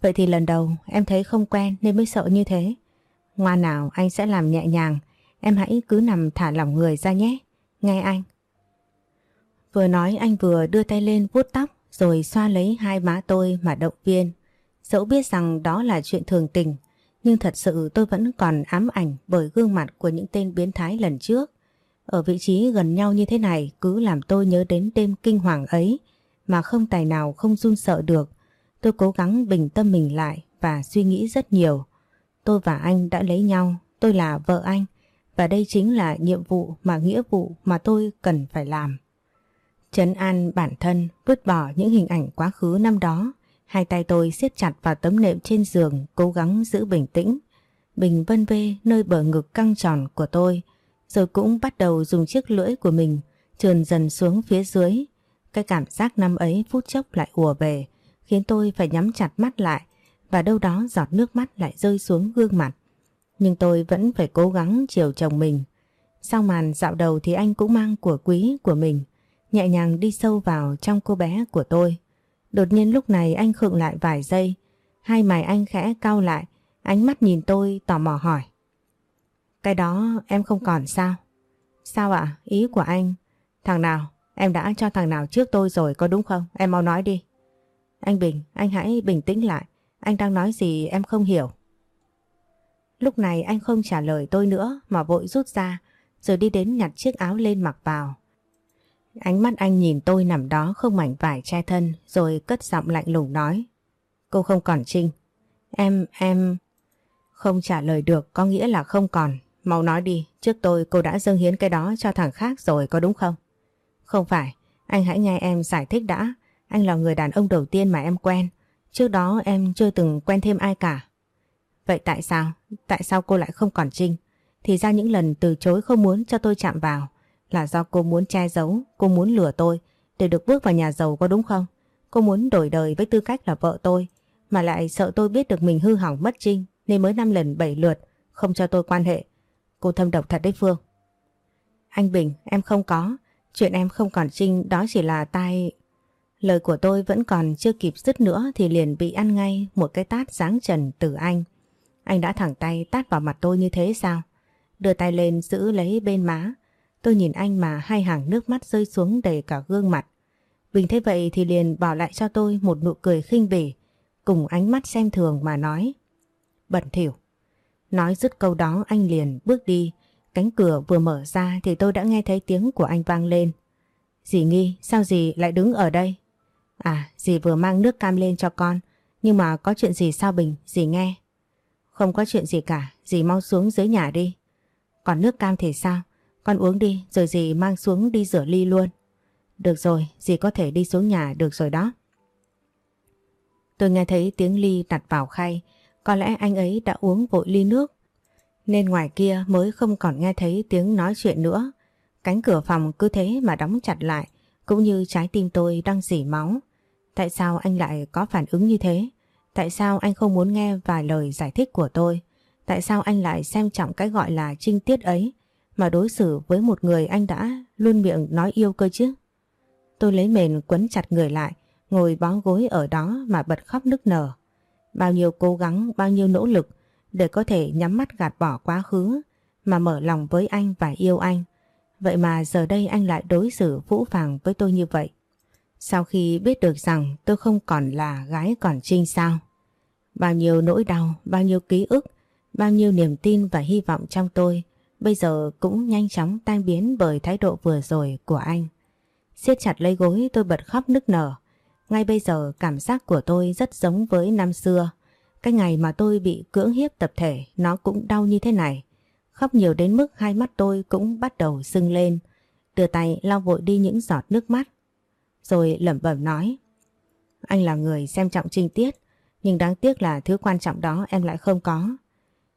Vậy thì lần đầu em thấy không quen nên mới sợ như thế. Ngoan nào anh sẽ làm nhẹ nhàng. Em hãy cứ nằm thả lỏng người ra nhé. Nghe anh. Vừa nói anh vừa đưa tay lên vuốt tóc rồi xoa lấy hai má tôi mà động viên. Dẫu biết rằng đó là chuyện thường tình, Nhưng thật sự tôi vẫn còn ám ảnh bởi gương mặt của những tên biến thái lần trước. Ở vị trí gần nhau như thế này cứ làm tôi nhớ đến đêm kinh hoàng ấy, mà không tài nào không run sợ được. Tôi cố gắng bình tâm mình lại và suy nghĩ rất nhiều. Tôi và anh đã lấy nhau, tôi là vợ anh và đây chính là nhiệm vụ mà nghĩa vụ mà tôi cần phải làm. Trấn an bản thân, vứt bỏ những hình ảnh quá khứ năm đó. Hai tay tôi siết chặt vào tấm nệm trên giường, cố gắng giữ bình tĩnh. Bình vân vê nơi bờ ngực căng tròn của tôi, rồi cũng bắt đầu dùng chiếc lưỡi của mình trườn dần xuống phía dưới. Cái cảm giác năm ấy phút chốc lại ùa về, khiến tôi phải nhắm chặt mắt lại và đâu đó giọt nước mắt lại rơi xuống gương mặt. Nhưng tôi vẫn phải cố gắng chiều chồng mình. Sau màn dạo đầu thì anh cũng mang của quý của mình, nhẹ nhàng đi sâu vào trong cô bé của tôi. Đột nhiên lúc này anh khựng lại vài giây, hai mày anh khẽ cau lại, ánh mắt nhìn tôi tò mò hỏi. Cái đó em không còn sao? Sao ạ? Ý của anh? Thằng nào? Em đã cho thằng nào trước tôi rồi có đúng không? Em mau nói đi. Anh Bình, anh hãy bình tĩnh lại. Anh đang nói gì em không hiểu. Lúc này anh không trả lời tôi nữa mà vội rút ra rồi đi đến nhặt chiếc áo lên mặc vào. Ánh mắt anh nhìn tôi nằm đó không mảnh vải che thân rồi cất giọng lạnh lùng nói. Cô không còn Trinh. Em, em... Không trả lời được có nghĩa là không còn. Mau nói đi, trước tôi cô đã dâng hiến cái đó cho thằng khác rồi có đúng không? Không phải, anh hãy nghe em giải thích đã. Anh là người đàn ông đầu tiên mà em quen. Trước đó em chưa từng quen thêm ai cả. Vậy tại sao? Tại sao cô lại không còn Trinh? Thì ra những lần từ chối không muốn cho tôi chạm vào là do cô muốn che giấu, cô muốn lừa tôi để được bước vào nhà giàu có đúng không? Cô muốn đổi đời với tư cách là vợ tôi mà lại sợ tôi biết được mình hư hỏng mất Trinh nên mới năm lần bảy lượt không cho tôi quan hệ. Cô thâm độc thật đấy Phương. Anh Bình, em không có. Chuyện em không còn Trinh đó chỉ là tai... Lời của tôi vẫn còn chưa kịp dứt nữa thì liền bị ăn ngay một cái tát giáng trần từ anh. Anh đã thẳng tay tát vào mặt tôi như thế sao? Đưa tay lên giữ lấy bên má. Tôi nhìn anh mà hai hàng nước mắt rơi xuống đầy cả gương mặt. Bình thế vậy thì liền bỏ lại cho tôi một nụ cười khinh bỉ, cùng ánh mắt xem thường mà nói. Bẩn thỉu. Nói dứt câu đó anh liền bước đi. Cánh cửa vừa mở ra thì tôi đã nghe thấy tiếng của anh vang lên. Dì Nghi, sao dì lại đứng ở đây? À, dì vừa mang nước cam lên cho con. Nhưng mà có chuyện gì sao Bình, dì nghe. Không có chuyện gì cả, dì mau xuống dưới nhà đi. Còn nước cam thì sao? Con uống đi rồi dì mang xuống đi rửa ly luôn. Được rồi, dì có thể đi xuống nhà được rồi đó. Tôi nghe thấy tiếng ly đặt vào khay, có lẽ anh ấy đã uống vội ly nước. Nên ngoài kia mới không còn nghe thấy tiếng nói chuyện nữa. Cánh cửa phòng cứ thế mà đóng chặt lại, cũng như trái tim tôi đang dỉ máu. Tại sao anh lại có phản ứng như thế? Tại sao anh không muốn nghe vài lời giải thích của tôi? Tại sao anh lại xem trọng cái gọi là trinh tiết ấy mà đối xử với một người anh đã luôn miệng nói yêu cơ chứ? Tôi lấy mền quấn chặt người lại, ngồi bó gối ở đó mà bật khóc nức nở. Bao nhiêu cố gắng, bao nhiêu nỗ lực để có thể nhắm mắt gạt bỏ quá khứ mà mở lòng với anh và yêu anh. Vậy mà giờ đây anh lại đối xử vũ phàng với tôi như vậy. Sau khi biết được rằng tôi không còn là gái còn trinh sao? Bao nhiêu nỗi đau, bao nhiêu ký ức, bao nhiêu niềm tin và hy vọng trong tôi bây giờ cũng nhanh chóng tan biến bởi thái độ vừa rồi của anh. siết chặt lấy gối tôi bật khóc nức nở. Ngay bây giờ cảm giác của tôi rất giống với năm xưa. Cái ngày mà tôi bị cưỡng hiếp tập thể nó cũng đau như thế này. Khóc nhiều đến mức hai mắt tôi cũng bắt đầu sưng lên. Đưa tay lau vội đi những giọt nước mắt. Rồi lẩm bẩm nói. Anh là người xem trọng trinh tiết. Nhưng đáng tiếc là thứ quan trọng đó em lại không có.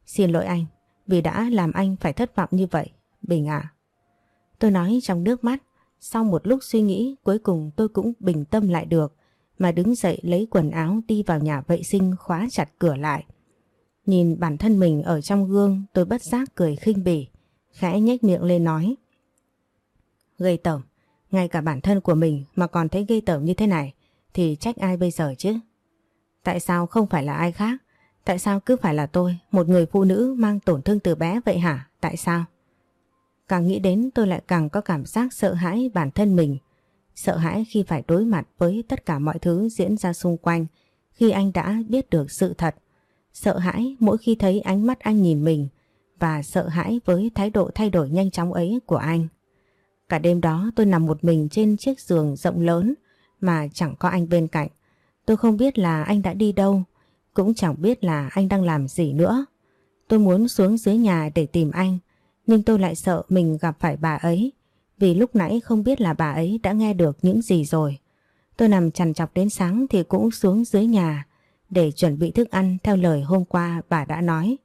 Xin lỗi anh, vì đã làm anh phải thất vọng như vậy, Bình ạ. Tôi nói trong nước mắt, sau một lúc suy nghĩ cuối cùng tôi cũng bình tâm lại được mà đứng dậy lấy quần áo đi vào nhà vệ sinh khóa chặt cửa lại. Nhìn bản thân mình ở trong gương tôi bất giác cười khinh bỉ, khẽ nhếch miệng lên nói. Gây tởm, ngay cả bản thân của mình mà còn thấy gây tởm như thế này thì trách ai bây giờ chứ? Tại sao không phải là ai khác? Tại sao cứ phải là tôi, một người phụ nữ mang tổn thương từ bé vậy hả? Tại sao? Càng nghĩ đến tôi lại càng có cảm giác sợ hãi bản thân mình. Sợ hãi khi phải đối mặt với tất cả mọi thứ diễn ra xung quanh khi anh đã biết được sự thật. Sợ hãi mỗi khi thấy ánh mắt anh nhìn mình và sợ hãi với thái độ thay đổi nhanh chóng ấy của anh. Cả đêm đó tôi nằm một mình trên chiếc giường rộng lớn mà chẳng có anh bên cạnh. Tôi không biết là anh đã đi đâu, cũng chẳng biết là anh đang làm gì nữa. Tôi muốn xuống dưới nhà để tìm anh, nhưng tôi lại sợ mình gặp phải bà ấy, vì lúc nãy không biết là bà ấy đã nghe được những gì rồi. Tôi nằm chằn chọc đến sáng thì cũng xuống dưới nhà để chuẩn bị thức ăn theo lời hôm qua bà đã nói.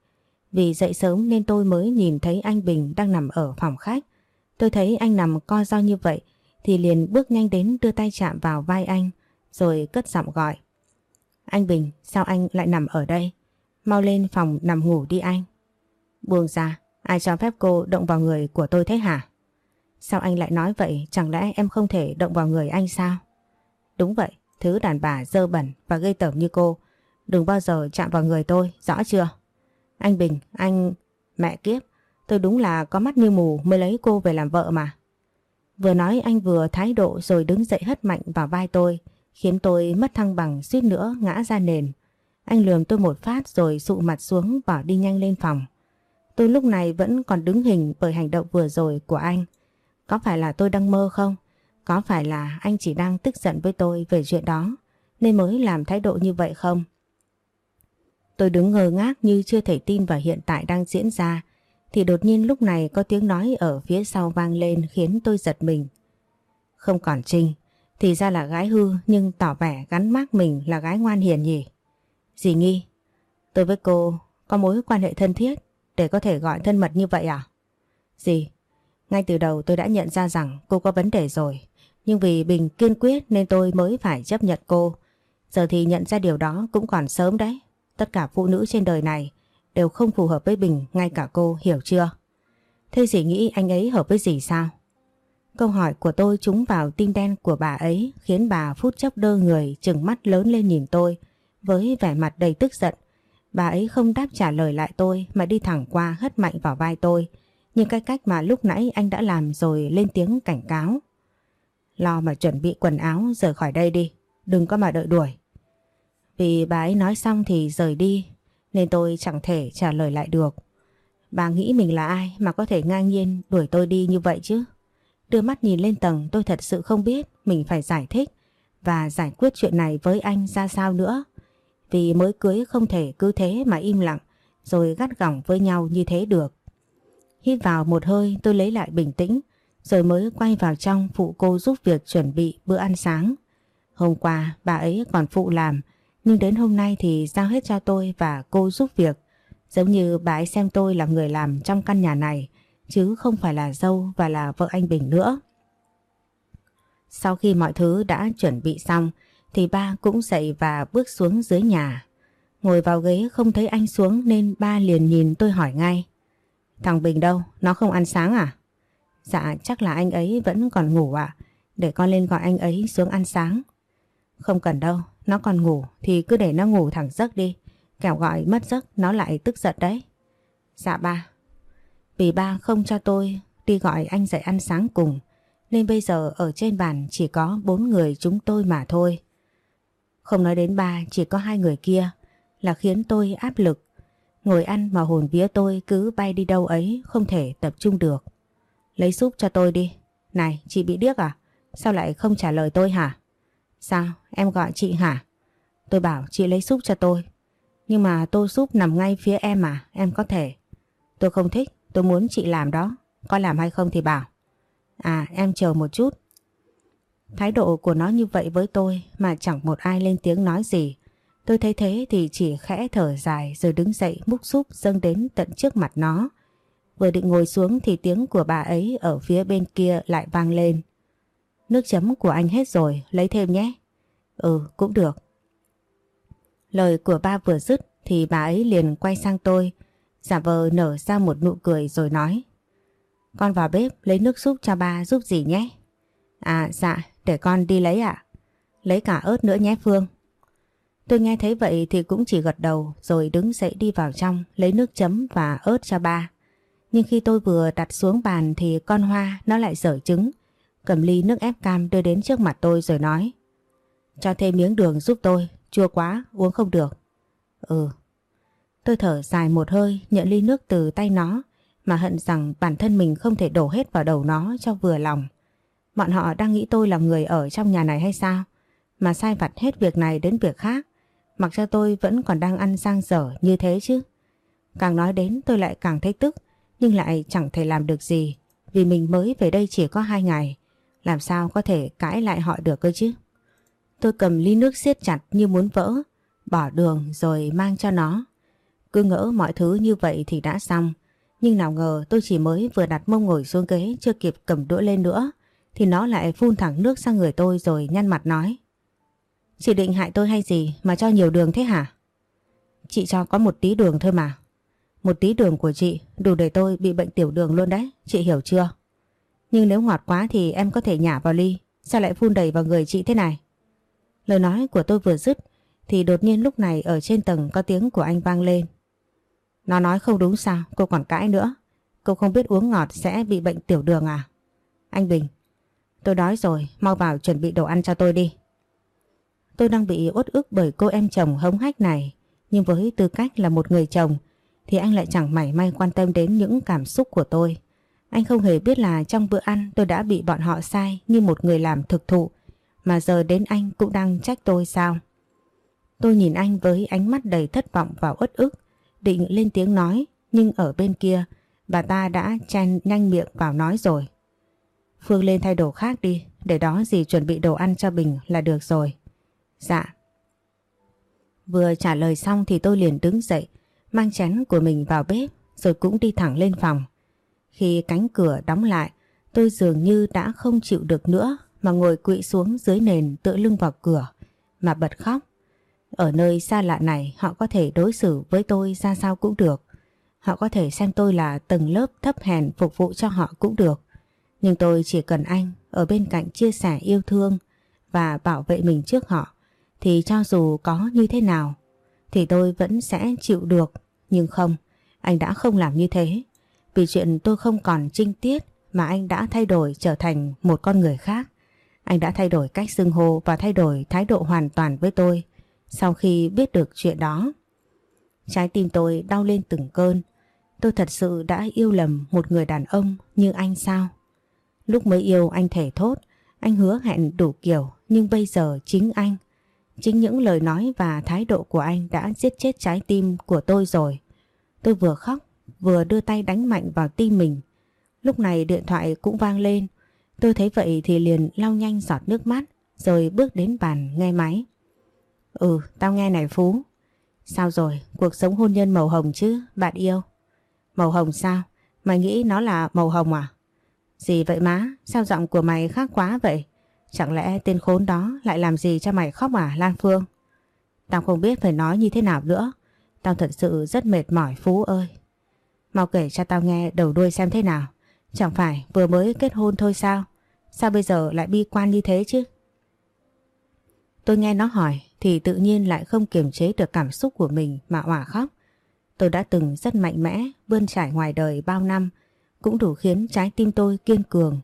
Vì dậy sớm nên tôi mới nhìn thấy anh Bình đang nằm ở phòng khách. Tôi thấy anh nằm co do như vậy thì liền bước nhanh đến đưa tay chạm vào vai anh rồi cất giọng gọi. Anh Bình, sao anh lại nằm ở đây? Mau lên phòng nằm ngủ đi anh. Buông ra, ai cho phép cô động vào người của tôi thế hả? Sao anh lại nói vậy? Chẳng lẽ em không thể động vào người anh sao? Đúng vậy, thứ đàn bà dơ bẩn và gây tởm như cô. Đừng bao giờ chạm vào người tôi, rõ chưa? Anh Bình, anh... Mẹ kiếp, tôi đúng là có mắt như mù mới lấy cô về làm vợ mà. Vừa nói anh vừa thái độ rồi đứng dậy hất mạnh vào vai tôi, khiến tôi mất thăng bằng suýt nữa ngã ra nền. Anh lườm tôi một phát rồi sụ mặt xuống bỏ đi nhanh lên phòng. Tôi lúc này vẫn còn đứng hình bởi hành động vừa rồi của anh. Có phải là tôi đang mơ không? Có phải là anh chỉ đang tức giận với tôi về chuyện đó nên mới làm thái độ như vậy không? Tôi đứng ngơ ngác như chưa thể tin vào hiện tại đang diễn ra thì đột nhiên lúc này có tiếng nói ở phía sau vang lên khiến tôi giật mình. Không còn Trinh, thì ra là gái hư nhưng tỏ vẻ gắn mác mình là gái ngoan hiền nhỉ. Dì nghi, tôi với cô có mối quan hệ thân thiết để có thể gọi thân mật như vậy à? Dì, ngay từ đầu tôi đã nhận ra rằng cô có vấn đề rồi. Nhưng vì Bình kiên quyết nên tôi mới phải chấp nhận cô. Giờ thì nhận ra điều đó cũng còn sớm đấy. Tất cả phụ nữ trên đời này đều không phù hợp với Bình, ngay cả cô, hiểu chưa? Thế dì nghĩ anh ấy hợp với dì sao? Câu hỏi của tôi trúng vào tim đen của bà ấy khiến bà phút chốc đơ người chừng mắt lớn lên nhìn tôi với vẻ mặt đầy tức giận. Bà ấy không đáp trả lời lại tôi mà đi thẳng qua hất mạnh vào vai tôi như cái cách mà lúc nãy anh đã làm rồi lên tiếng cảnh cáo. Lo mà chuẩn bị quần áo rời khỏi đây đi, đừng có mà đợi đuổi. Vì bà ấy nói xong thì rời đi nên tôi chẳng thể trả lời lại được. Bà nghĩ mình là ai mà có thể ngang nhiên đuổi tôi đi như vậy chứ? Đưa mắt nhìn lên tầng, tôi thật sự không biết mình phải giải thích và giải quyết chuyện này với anh ra sao nữa. Vì mới cưới không thể cứ thế mà im lặng, rồi gắt gỏng với nhau như thế được. Hít vào một hơi, tôi lấy lại bình tĩnh, rồi mới quay vào trong phụ cô giúp việc chuẩn bị bữa ăn sáng. Hôm qua, bà ấy còn phụ làm nhưng đến hôm nay thì giao hết cho tôi và cô giúp việc. Giống như bà ấy xem tôi là người làm trong căn nhà này chứ không phải là dâu và là vợ anh Bình nữa. Sau khi mọi thứ đã chuẩn bị xong thì ba cũng dậy và bước xuống dưới nhà. Ngồi vào ghế không thấy anh xuống nên ba liền nhìn tôi hỏi ngay. Thằng Bình đâu? Nó không ăn sáng à? Dạ chắc là anh ấy vẫn còn ngủ ạ. Để con lên gọi anh ấy xuống ăn sáng. Không cần đâu, nó còn ngủ thì cứ để nó ngủ thẳng giấc đi. Kẻo gọi mất giấc, nó lại tức giận đấy. Dạ ba. Vì ba không cho tôi đi gọi anh dậy ăn sáng cùng. Nên bây giờ ở trên bàn chỉ có bốn người chúng tôi mà thôi. Không nói đến ba, chỉ có hai người kia là khiến tôi áp lực. Ngồi ăn mà hồn vía tôi cứ bay đi đâu ấy, không thể tập trung được. Lấy súp cho tôi đi. Này, chị bị điếc à? Sao lại không trả lời tôi hả? Sao em gọi chị hả? Tôi bảo chị lấy súp cho tôi. Nhưng mà tô súp nằm ngay phía em mà em có thể. Tôi không thích, tôi muốn chị làm đó. Có làm hay không thì bảo. À em chờ một chút. Thái độ của nó như vậy với tôi mà chẳng một ai lên tiếng nói gì. Tôi thấy thế thì chỉ khẽ thở dài rồi đứng dậy múc súp dâng đến tận trước mặt nó. Vừa định ngồi xuống thì tiếng của bà ấy ở phía bên kia lại vang lên. Nước chấm của anh hết rồi, lấy thêm nhé. Ừ, cũng được. Lời của ba vừa dứt thì bà ấy liền quay sang tôi, giả vờ nở ra một nụ cười rồi nói. Con vào bếp lấy nước súp cho ba giúp gì nhé. À dạ, để con đi lấy ạ. Lấy cả ớt nữa nhé Phương. Tôi nghe thấy vậy thì cũng chỉ gật đầu rồi đứng dậy đi vào trong lấy nước chấm và ớt cho ba. Nhưng khi tôi vừa đặt xuống bàn thì con Hoa nó lại dở trứng, cầm ly nước ép cam đưa đến trước mặt tôi rồi nói. Cho thêm miếng đường giúp tôi, chua quá, uống không được. Ừ. Tôi thở dài một hơi nhận ly nước từ tay nó mà hận rằng bản thân mình không thể đổ hết vào đầu nó cho vừa lòng. Bọn họ đang nghĩ tôi là người ở trong nhà này hay sao? Mà sai vặt hết việc này đến việc khác. Mặc cho tôi vẫn còn đang ăn sang dở như thế chứ. Càng nói đến tôi lại càng thấy tức nhưng lại chẳng thể làm được gì vì mình mới về đây chỉ có hai ngày. Làm sao có thể cãi lại họ được cơ chứ? Tôi cầm ly nước siết chặt như muốn vỡ, bỏ đường rồi mang cho nó. Cứ ngỡ mọi thứ như vậy thì đã xong. Nhưng nào ngờ tôi chỉ mới vừa đặt mông ngồi xuống ghế chưa kịp cầm đũa lên nữa thì nó lại phun thẳng nước sang người tôi rồi nhăn mặt nói. Chị định hại tôi hay gì mà cho nhiều đường thế hả? Chị cho có một tí đường thôi mà. Một tí đường của chị đủ để tôi bị bệnh tiểu đường luôn đấy, chị hiểu chưa? Nhưng nếu ngọt quá thì em có thể nhả vào ly, sao lại phun đầy vào người chị thế này? Lời nói của tôi vừa dứt thì đột nhiên lúc này ở trên tầng có tiếng của anh vang lên. Nó nói không đúng sao, cô còn cãi nữa. Cô không biết uống ngọt sẽ bị bệnh tiểu đường à? Anh Bình, tôi đói rồi, mau vào chuẩn bị đồ ăn cho tôi đi. Tôi đang bị uất ức bởi cô em chồng hống hách này, nhưng với tư cách là một người chồng thì anh lại chẳng mảy may quan tâm đến những cảm xúc của tôi. Anh không hề biết là trong bữa ăn tôi đã bị bọn họ sai như một người làm thực thụ, mà giờ đến anh cũng đang trách tôi sao? Tôi nhìn anh với ánh mắt đầy thất vọng và uất ức, định lên tiếng nói, nhưng ở bên kia bà ta đã chen nhanh miệng vào nói rồi. Phương lên thay đồ khác đi, để đó gì chuẩn bị đồ ăn cho Bình là được rồi. Dạ. Vừa trả lời xong thì tôi liền đứng dậy, mang chén của mình vào bếp rồi cũng đi thẳng lên phòng. Khi cánh cửa đóng lại, tôi dường như đã không chịu được nữa mà ngồi quỵ xuống dưới nền tựa lưng vào cửa mà bật khóc. Ở nơi xa lạ này họ có thể đối xử với tôi ra sao cũng được. Họ có thể xem tôi là tầng lớp thấp hèn phục vụ cho họ cũng được. Nhưng tôi chỉ cần anh ở bên cạnh chia sẻ yêu thương và bảo vệ mình trước họ thì cho dù có như thế nào thì tôi vẫn sẽ chịu được. Nhưng không, anh đã không làm như thế. Vì chuyện tôi không còn trinh tiết mà anh đã thay đổi trở thành một con người khác. Anh đã thay đổi cách xưng hô và thay đổi thái độ hoàn toàn với tôi sau khi biết được chuyện đó. Trái tim tôi đau lên từng cơn. Tôi thật sự đã yêu lầm một người đàn ông như anh sao? Lúc mới yêu anh thể thốt, anh hứa hẹn đủ kiểu nhưng bây giờ chính anh Chính những lời nói và thái độ của anh đã giết chết trái tim của tôi rồi. Tôi vừa khóc, vừa đưa tay đánh mạnh vào tim mình. Lúc này điện thoại cũng vang lên. Tôi thấy vậy thì liền lau nhanh giọt nước mắt, rồi bước đến bàn nghe máy. Ừ, tao nghe này Phú. Sao rồi, cuộc sống hôn nhân màu hồng chứ, bạn yêu? Màu hồng sao? Mày nghĩ nó là màu hồng à? Gì vậy má, sao giọng của mày khác quá vậy? Chẳng lẽ tên khốn đó lại làm gì cho mày khóc à Lan Phương? Tao không biết phải nói như thế nào nữa. Tao thật sự rất mệt mỏi Phú ơi. Mau kể cho tao nghe đầu đuôi xem thế nào. Chẳng phải vừa mới kết hôn thôi sao? Sao bây giờ lại bi quan như thế chứ? Tôi nghe nó hỏi thì tự nhiên lại không kiềm chế được cảm xúc của mình mà òa khóc. Tôi đã từng rất mạnh mẽ, vươn trải ngoài đời bao năm, cũng đủ khiến trái tim tôi kiên cường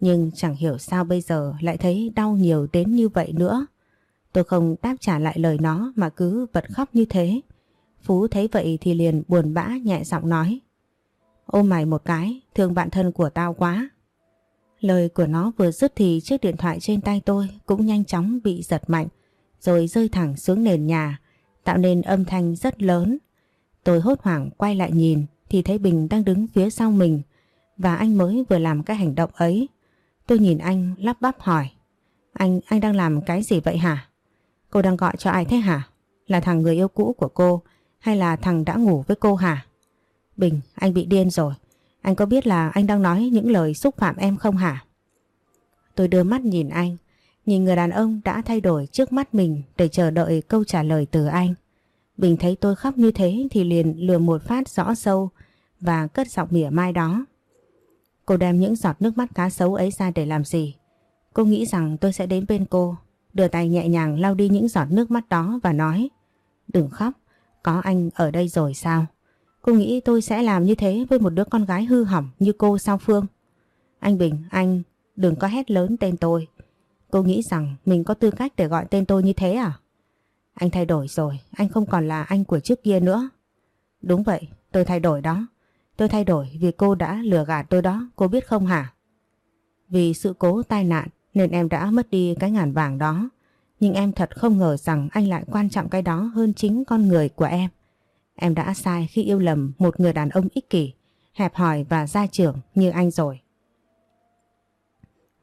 nhưng chẳng hiểu sao bây giờ lại thấy đau nhiều đến như vậy nữa. Tôi không đáp trả lại lời nó mà cứ bật khóc như thế. Phú thấy vậy thì liền buồn bã nhẹ giọng nói. Ôm mày một cái, thương bạn thân của tao quá. Lời của nó vừa dứt thì chiếc điện thoại trên tay tôi cũng nhanh chóng bị giật mạnh rồi rơi thẳng xuống nền nhà tạo nên âm thanh rất lớn. Tôi hốt hoảng quay lại nhìn thì thấy Bình đang đứng phía sau mình và anh mới vừa làm cái hành động ấy. Tôi nhìn anh lắp bắp hỏi. Anh, anh đang làm cái gì vậy hả? Cô đang gọi cho ai thế hả? Là thằng người yêu cũ của cô hay là thằng đã ngủ với cô hả? Bình, anh bị điên rồi. Anh có biết là anh đang nói những lời xúc phạm em không hả? Tôi đưa mắt nhìn anh, nhìn người đàn ông đã thay đổi trước mắt mình để chờ đợi câu trả lời từ anh. Bình thấy tôi khóc như thế thì liền lừa một phát rõ sâu và cất giọng mỉa mai đó. Cô đem những giọt nước mắt cá sấu ấy ra để làm gì? Cô nghĩ rằng tôi sẽ đến bên cô, đưa tay nhẹ nhàng lau đi những giọt nước mắt đó và nói Đừng khóc, có anh ở đây rồi sao? Cô nghĩ tôi sẽ làm như thế với một đứa con gái hư hỏng như cô sao Phương? Anh Bình, anh đừng có hét lớn tên tôi. Cô nghĩ rằng mình có tư cách để gọi tên tôi như thế à? Anh thay đổi rồi, anh không còn là anh của trước kia nữa. Đúng vậy, tôi thay đổi đó. Tôi thay đổi vì cô đã lừa gạt tôi đó, cô biết không hả? Vì sự cố tai nạn nên em đã mất đi cái ngàn vàng đó. Nhưng em thật không ngờ rằng anh lại quan trọng cái đó hơn chính con người của em. Em đã sai khi yêu lầm một người đàn ông ích kỷ, hẹp hòi và gia trưởng như anh rồi.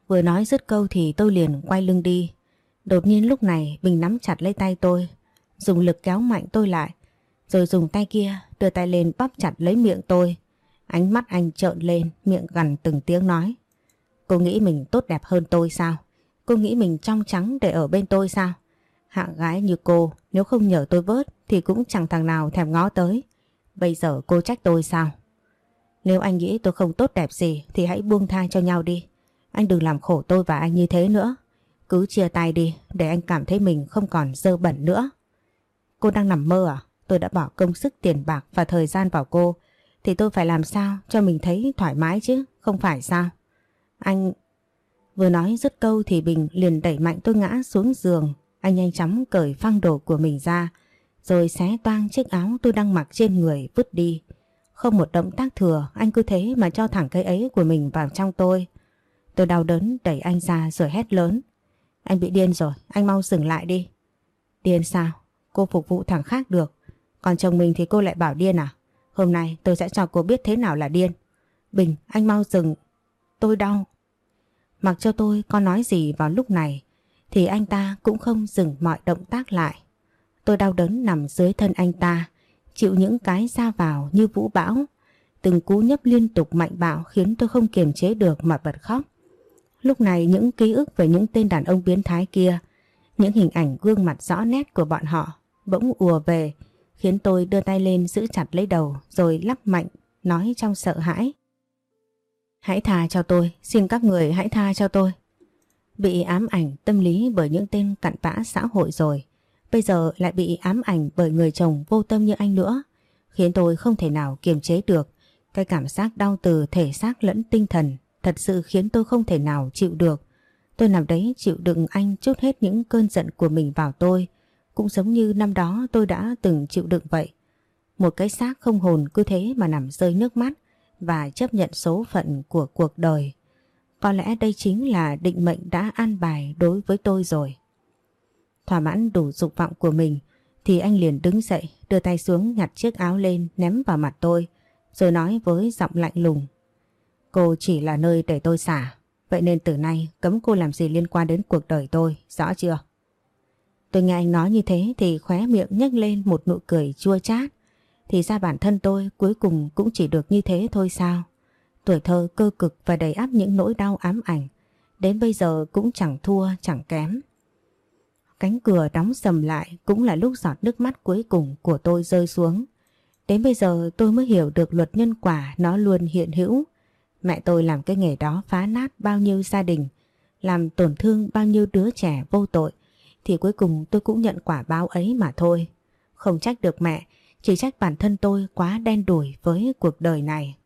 Vừa nói dứt câu thì tôi liền quay lưng đi. Đột nhiên lúc này Bình nắm chặt lấy tay tôi, dùng lực kéo mạnh tôi lại, rồi dùng tay kia đưa tay lên bóp chặt lấy miệng tôi. Ánh mắt anh trợn lên, miệng gần từng tiếng nói. Cô nghĩ mình tốt đẹp hơn tôi sao? Cô nghĩ mình trong trắng để ở bên tôi sao? Hạng gái như cô, nếu không nhờ tôi vớt thì cũng chẳng thằng nào thèm ngó tới. Bây giờ cô trách tôi sao? Nếu anh nghĩ tôi không tốt đẹp gì thì hãy buông tha cho nhau đi. Anh đừng làm khổ tôi và anh như thế nữa. Cứ chia tay đi để anh cảm thấy mình không còn dơ bẩn nữa. Cô đang nằm mơ à? Tôi đã bỏ công sức tiền bạc và thời gian vào cô thì tôi phải làm sao cho mình thấy thoải mái chứ, không phải sao? Anh... Vừa nói dứt câu thì Bình liền đẩy mạnh tôi ngã xuống giường. Anh nhanh chóng cởi phăng đồ của mình ra rồi xé toang chiếc áo tôi đang mặc trên người vứt đi. Không một động tác thừa anh cứ thế mà cho thẳng cái ấy của mình vào trong tôi. Tôi đau đớn đẩy anh ra rồi hét lớn. Anh bị điên rồi, anh mau dừng lại đi. Điên sao? Cô phục vụ thằng khác được. Còn chồng mình thì cô lại bảo điên à? Hôm nay tôi sẽ cho cô biết thế nào là điên. Bình, anh mau dừng. Tôi đau. Mặc cho tôi có nói gì vào lúc này thì anh ta cũng không dừng mọi động tác lại. Tôi đau đớn nằm dưới thân anh ta, chịu những cái ra vào như vũ bão. Từng cú nhấp liên tục mạnh bạo khiến tôi không kiềm chế được mà bật khóc. Lúc này những ký ức về những tên đàn ông biến thái kia, những hình ảnh gương mặt rõ nét của bọn họ bỗng ùa về, khiến tôi đưa tay lên giữ chặt lấy đầu rồi lắp mạnh, nói trong sợ hãi. Hãy tha cho tôi, xin các người hãy tha cho tôi. Bị ám ảnh tâm lý bởi những tên cặn bã xã hội rồi, bây giờ lại bị ám ảnh bởi người chồng vô tâm như anh nữa, khiến tôi không thể nào kiềm chế được. Cái cảm giác đau từ thể xác lẫn tinh thần thật sự khiến tôi không thể nào chịu được. Tôi nằm đấy chịu đựng anh chút hết những cơn giận của mình vào tôi, cũng giống như năm đó tôi đã từng chịu đựng vậy. Một cái xác không hồn cứ thế mà nằm rơi nước mắt và chấp nhận số phận của cuộc đời. Có lẽ đây chính là định mệnh đã an bài đối với tôi rồi. Thỏa mãn đủ dục vọng của mình thì anh liền đứng dậy đưa tay xuống nhặt chiếc áo lên ném vào mặt tôi rồi nói với giọng lạnh lùng Cô chỉ là nơi để tôi xả, vậy nên từ nay cấm cô làm gì liên quan đến cuộc đời tôi, rõ chưa? Tôi nghe anh nói như thế thì khóe miệng nhếch lên một nụ cười chua chát. Thì ra bản thân tôi cuối cùng cũng chỉ được như thế thôi sao? Tuổi thơ cơ cực và đầy áp những nỗi đau ám ảnh. Đến bây giờ cũng chẳng thua chẳng kém. Cánh cửa đóng sầm lại cũng là lúc giọt nước mắt cuối cùng của tôi rơi xuống. Đến bây giờ tôi mới hiểu được luật nhân quả nó luôn hiện hữu. Mẹ tôi làm cái nghề đó phá nát bao nhiêu gia đình, làm tổn thương bao nhiêu đứa trẻ vô tội, thì cuối cùng tôi cũng nhận quả báo ấy mà thôi. Không trách được mẹ, chỉ trách bản thân tôi quá đen đủi với cuộc đời này.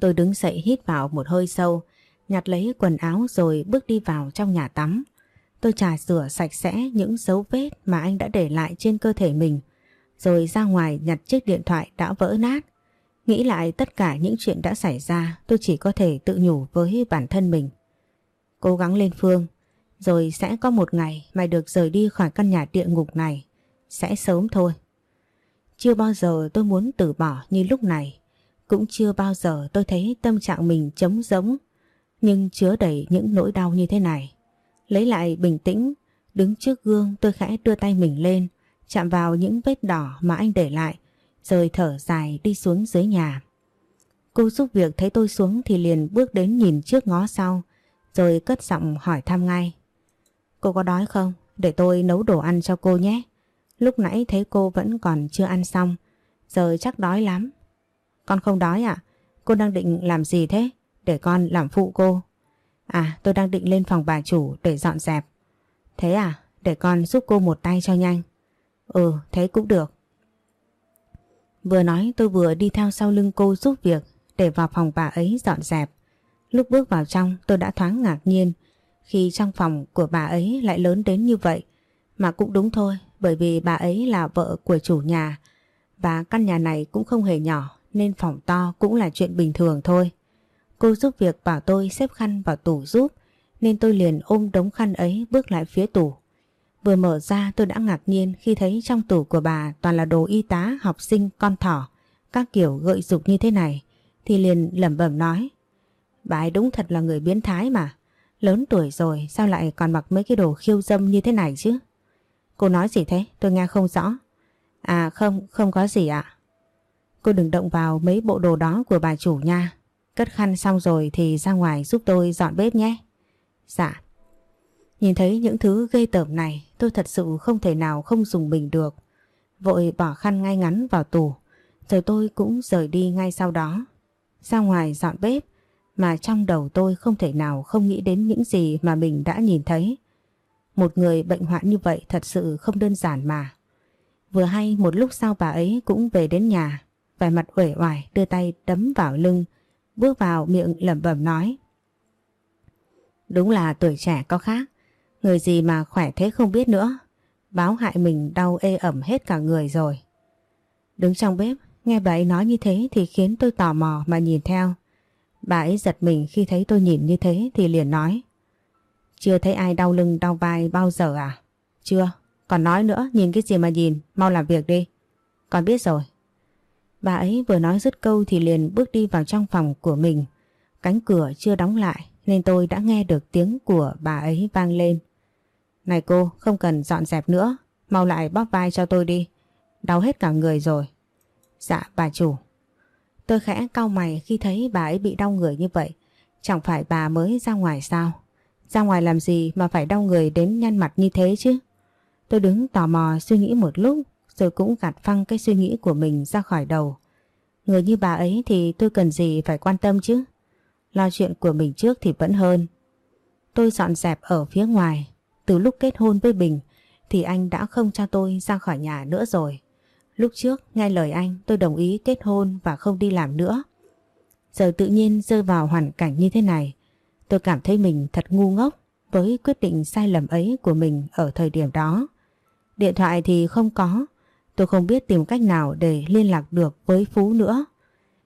Tôi đứng dậy hít vào một hơi sâu, nhặt lấy quần áo rồi bước đi vào trong nhà tắm. Tôi trà rửa sạch sẽ những dấu vết mà anh đã để lại trên cơ thể mình, rồi ra ngoài nhặt chiếc điện thoại đã vỡ nát. Nghĩ lại tất cả những chuyện đã xảy ra tôi chỉ có thể tự nhủ với bản thân mình. Cố gắng lên Phương, rồi sẽ có một ngày mày được rời đi khỏi căn nhà địa ngục này. Sẽ sớm thôi. Chưa bao giờ tôi muốn từ bỏ như lúc này. Cũng chưa bao giờ tôi thấy tâm trạng mình trống giống nhưng chứa đầy những nỗi đau như thế này. Lấy lại bình tĩnh, đứng trước gương tôi khẽ đưa tay mình lên, chạm vào những vết đỏ mà anh để lại rồi thở dài đi xuống dưới nhà. Cô giúp việc thấy tôi xuống thì liền bước đến nhìn trước ngó sau, rồi cất giọng hỏi thăm ngay. Cô có đói không? Để tôi nấu đồ ăn cho cô nhé. Lúc nãy thấy cô vẫn còn chưa ăn xong, giờ chắc đói lắm. Con không đói ạ? Cô đang định làm gì thế? Để con làm phụ cô. À, tôi đang định lên phòng bà chủ để dọn dẹp. Thế à? Để con giúp cô một tay cho nhanh. Ừ, thế cũng được. Vừa nói tôi vừa đi theo sau lưng cô giúp việc để vào phòng bà ấy dọn dẹp. Lúc bước vào trong tôi đã thoáng ngạc nhiên khi trong phòng của bà ấy lại lớn đến như vậy. Mà cũng đúng thôi bởi vì bà ấy là vợ của chủ nhà Và căn nhà này cũng không hề nhỏ nên phòng to cũng là chuyện bình thường thôi. Cô giúp việc bảo tôi xếp khăn vào tủ giúp nên tôi liền ôm đống khăn ấy bước lại phía tủ. Vừa mở ra tôi đã ngạc nhiên khi thấy trong tủ của bà toàn là đồ y tá, học sinh, con thỏ, các kiểu gợi dục như thế này. Thì liền lẩm bẩm nói. Bà ấy đúng thật là người biến thái mà. Lớn tuổi rồi sao lại còn mặc mấy cái đồ khiêu dâm như thế này chứ? Cô nói gì thế? Tôi nghe không rõ. À không, không có gì ạ. Cô đừng động vào mấy bộ đồ đó của bà chủ nha. Cất khăn xong rồi thì ra ngoài giúp tôi dọn bếp nhé. Dạ. Nhìn thấy những thứ gây tởm này tôi thật sự không thể nào không dùng mình được. Vội bỏ khăn ngay ngắn vào tủ. Rồi tôi cũng rời đi ngay sau đó. Ra ngoài dọn bếp mà trong đầu tôi không thể nào không nghĩ đến những gì mà mình đã nhìn thấy. Một người bệnh hoạn như vậy thật sự không đơn giản mà. Vừa hay một lúc sau bà ấy cũng về đến nhà, vẻ mặt uể oải đưa tay đấm vào lưng, bước vào miệng lẩm bẩm nói. Đúng là tuổi trẻ có khác, người gì mà khỏe thế không biết nữa, báo hại mình đau ê ẩm hết cả người rồi. Đứng trong bếp, nghe bà ấy nói như thế thì khiến tôi tò mò mà nhìn theo. Bà ấy giật mình khi thấy tôi nhìn như thế thì liền nói. Chưa thấy ai đau lưng đau vai bao giờ à? Chưa, còn nói nữa nhìn cái gì mà nhìn, mau làm việc đi. Con biết rồi. Bà ấy vừa nói dứt câu thì liền bước đi vào trong phòng của mình. Cánh cửa chưa đóng lại nên tôi đã nghe được tiếng của bà ấy vang lên. Này cô, không cần dọn dẹp nữa, mau lại bóp vai cho tôi đi. Đau hết cả người rồi. Dạ bà chủ. Tôi khẽ cau mày khi thấy bà ấy bị đau người như vậy. Chẳng phải bà mới ra ngoài sao? Ra ngoài làm gì mà phải đau người đến nhăn mặt như thế chứ? Tôi đứng tò mò suy nghĩ một lúc rồi cũng gạt phăng cái suy nghĩ của mình ra khỏi đầu. Người như bà ấy thì tôi cần gì phải quan tâm chứ? Lo chuyện của mình trước thì vẫn hơn. Tôi dọn dẹp ở phía ngoài. Từ lúc kết hôn với Bình thì anh đã không cho tôi ra khỏi nhà nữa rồi. Lúc trước nghe lời anh tôi đồng ý kết hôn và không đi làm nữa. Giờ tự nhiên rơi vào hoàn cảnh như thế này. Tôi cảm thấy mình thật ngu ngốc với quyết định sai lầm ấy của mình ở thời điểm đó. Điện thoại thì không có, tôi không biết tìm cách nào để liên lạc được với Phú nữa.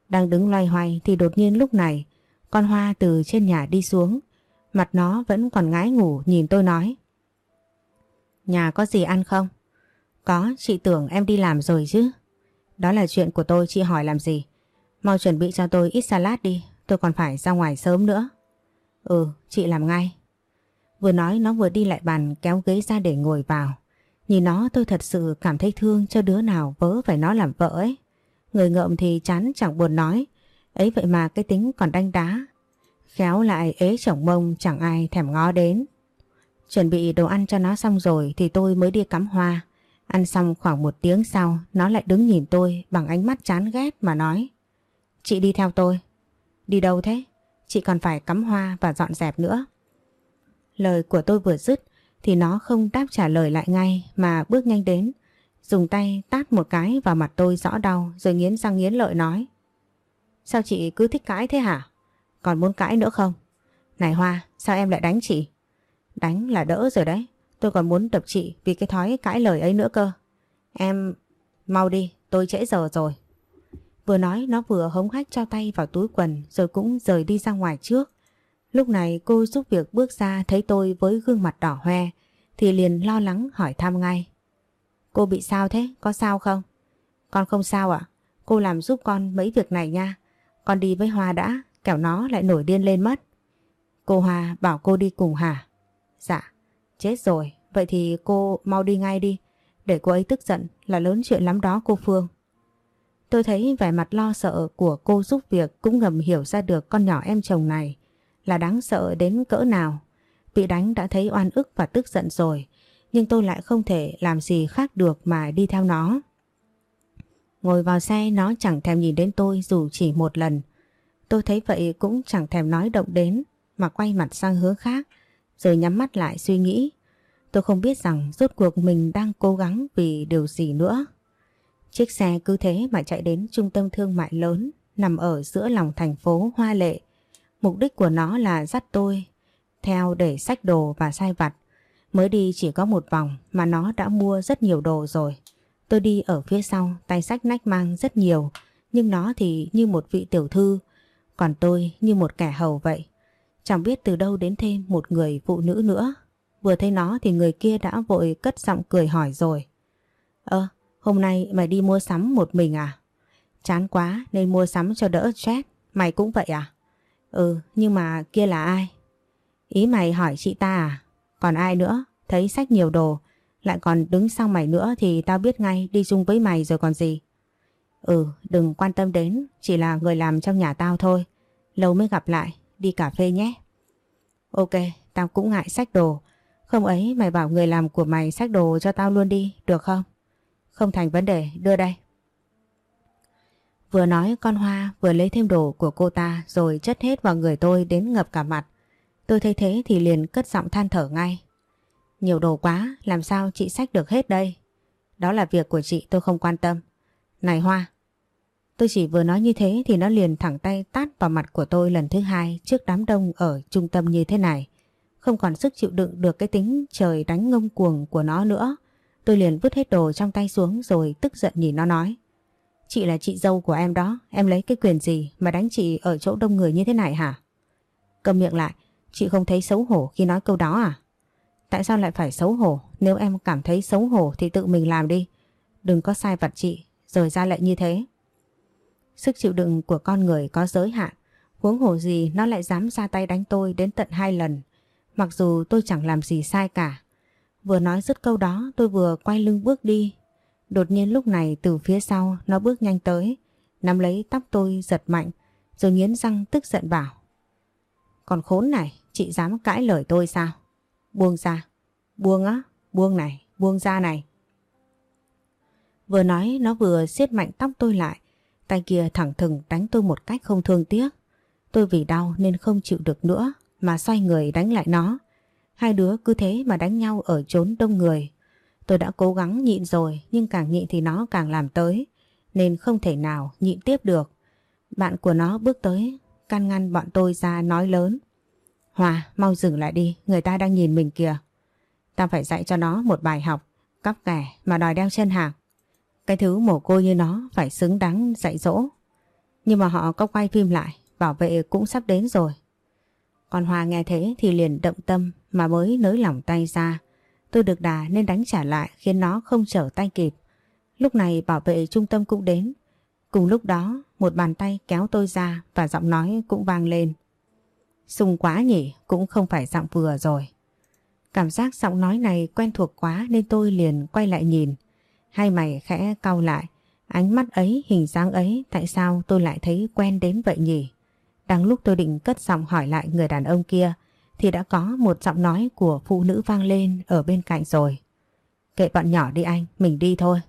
Đang đứng loay hoay thì đột nhiên lúc này con Hoa từ trên nhà đi xuống, mặt nó vẫn còn ngái ngủ nhìn tôi nói. Nhà có gì ăn không? Có, chị tưởng em đi làm rồi chứ. Đó là chuyện của tôi, chị hỏi làm gì? Mau chuẩn bị cho tôi ít salad đi, tôi còn phải ra ngoài sớm nữa. Ừ, chị làm ngay. Vừa nói nó vừa đi lại bàn kéo ghế ra để ngồi vào. Nhìn nó, tôi thật sự cảm thấy thương cho đứa nào vớ phải nó làm vợ ấy. Người ngợm thì chán, chẳng buồn nói. Ấy vậy mà cái tính còn đanh đá. Khéo lại ế chồng mông, chẳng ai thèm ngó đến. Chuẩn bị đồ ăn cho nó xong rồi thì tôi mới đi cắm hoa. Ăn xong khoảng một tiếng sau, nó lại đứng nhìn tôi bằng ánh mắt chán ghét mà nói. Chị đi theo tôi. Đi đâu thế? Chị còn phải cắm hoa và dọn dẹp nữa. Lời của tôi vừa dứt thì nó không đáp trả lời lại ngay mà bước nhanh đến. Dùng tay tát một cái vào mặt tôi rõ đau rồi nghiến răng nghiến lợi nói. Sao chị cứ thích cãi thế hả? Còn muốn cãi nữa không? Này Hoa, sao em lại đánh chị? Đánh là đỡ rồi đấy. Tôi còn muốn đập chị vì cái thói cãi lời ấy nữa cơ. Em... Mau đi, tôi trễ giờ rồi. Vừa nói nó vừa hống hách cho tay vào túi quần rồi cũng rời đi ra ngoài trước. Lúc này cô giúp việc bước ra thấy tôi với gương mặt đỏ hoe thì liền lo lắng hỏi thăm ngay. Cô bị sao thế? Có sao không? Con không sao ạ. Cô làm giúp con mấy việc này nha. Con đi với Hoa đã, kẻo nó lại nổi điên lên mất. Cô Hoa bảo cô đi cùng hả? Dạ. Chết rồi, vậy thì cô mau đi ngay đi. Để cô ấy tức giận là lớn chuyện lắm đó cô Phương. Tôi thấy vẻ mặt lo sợ của cô giúp việc cũng ngầm hiểu ra được con nhỏ em chồng này là đáng sợ đến cỡ nào. Bị đánh đã thấy oan ức và tức giận rồi, nhưng tôi lại không thể làm gì khác được mà đi theo nó. Ngồi vào xe nó chẳng thèm nhìn đến tôi dù chỉ một lần. Tôi thấy vậy cũng chẳng thèm nói động đến mà quay mặt sang hướng khác rồi nhắm mắt lại suy nghĩ. Tôi không biết rằng rốt cuộc mình đang cố gắng vì điều gì nữa. Chiếc xe cứ thế mà chạy đến trung tâm thương mại lớn nằm ở giữa lòng thành phố Hoa Lệ. Mục đích của nó là dắt tôi theo để sách đồ và sai vặt. Mới đi chỉ có một vòng mà nó đã mua rất nhiều đồ rồi. Tôi đi ở phía sau, tay sách nách mang rất nhiều, nhưng nó thì như một vị tiểu thư, còn tôi như một kẻ hầu vậy. Chẳng biết từ đâu đến thêm một người phụ nữ nữa. Vừa thấy nó thì người kia đã vội cất giọng cười hỏi rồi. Ơ, hôm nay mày đi mua sắm một mình à? Chán quá nên mua sắm cho đỡ stress. Mày cũng vậy à? Ừ, nhưng mà kia là ai? Ý mày hỏi chị ta à? Còn ai nữa? Thấy sách nhiều đồ, lại còn đứng sau mày nữa thì tao biết ngay đi chung với mày rồi còn gì. Ừ, đừng quan tâm đến, chỉ là người làm trong nhà tao thôi. Lâu mới gặp lại, đi cà phê nhé. Ok, tao cũng ngại sách đồ. Không ấy mày bảo người làm của mày sách đồ cho tao luôn đi, được không? Không thành vấn đề, đưa đây. Vừa nói con Hoa vừa lấy thêm đồ của cô ta rồi chất hết vào người tôi đến ngập cả mặt. Tôi thấy thế thì liền cất giọng than thở ngay. Nhiều đồ quá, làm sao chị sách được hết đây? Đó là việc của chị tôi không quan tâm. Này Hoa, tôi chỉ vừa nói như thế thì nó liền thẳng tay tát vào mặt của tôi lần thứ hai trước đám đông ở trung tâm như thế này. Không còn sức chịu đựng được cái tính trời đánh ngông cuồng của nó nữa. Tôi liền vứt hết đồ trong tay xuống rồi tức giận nhìn nó nói. Chị là chị dâu của em đó, em lấy cái quyền gì mà đánh chị ở chỗ đông người như thế này hả? Cầm miệng lại, chị không thấy xấu hổ khi nói câu đó à? Tại sao lại phải xấu hổ? Nếu em cảm thấy xấu hổ thì tự mình làm đi. Đừng có sai vặt chị, rồi ra lệnh như thế. Sức chịu đựng của con người có giới hạn. Huống hổ gì nó lại dám ra tay đánh tôi đến tận hai lần. Mặc dù tôi chẳng làm gì sai cả. Vừa nói dứt câu đó tôi vừa quay lưng bước đi. Đột nhiên lúc này từ phía sau nó bước nhanh tới. Nắm lấy tóc tôi giật mạnh. Rồi nghiến răng tức giận bảo. Còn khốn này, chị dám cãi lời tôi sao? Buông ra. Buông á, buông này, buông ra này. Vừa nói nó vừa siết mạnh tóc tôi lại. Tay kia thẳng thừng đánh tôi một cách không thương tiếc. Tôi vì đau nên không chịu được nữa mà xoay người đánh lại nó. Hai đứa cứ thế mà đánh nhau ở chốn đông người. Tôi đã cố gắng nhịn rồi nhưng càng nhịn thì nó càng làm tới nên không thể nào nhịn tiếp được. Bạn của nó bước tới can ngăn bọn tôi ra nói lớn. Hòa, mau dừng lại đi, người ta đang nhìn mình kìa. Ta phải dạy cho nó một bài học, cắp kẻ mà đòi đeo chân hàng. Cái thứ mồ côi như nó phải xứng đáng dạy dỗ. Nhưng mà họ có quay phim lại, bảo vệ cũng sắp đến rồi. Còn Hòa nghe thế thì liền động tâm mà mới nới lỏng tay ra. Tôi được đà nên đánh trả lại khiến nó không trở tay kịp. Lúc này bảo vệ trung tâm cũng đến. Cùng lúc đó một bàn tay kéo tôi ra và giọng nói cũng vang lên. Sung quá nhỉ, cũng không phải giọng vừa rồi. Cảm giác giọng nói này quen thuộc quá nên tôi liền quay lại nhìn. Hai mày khẽ cau lại. Ánh mắt ấy, hình dáng ấy, tại sao tôi lại thấy quen đến vậy nhỉ? Đang lúc tôi định cất giọng hỏi lại người đàn ông kia thì đã có một giọng nói của phụ nữ vang lên ở bên cạnh rồi. Kệ bọn nhỏ đi anh, mình đi thôi.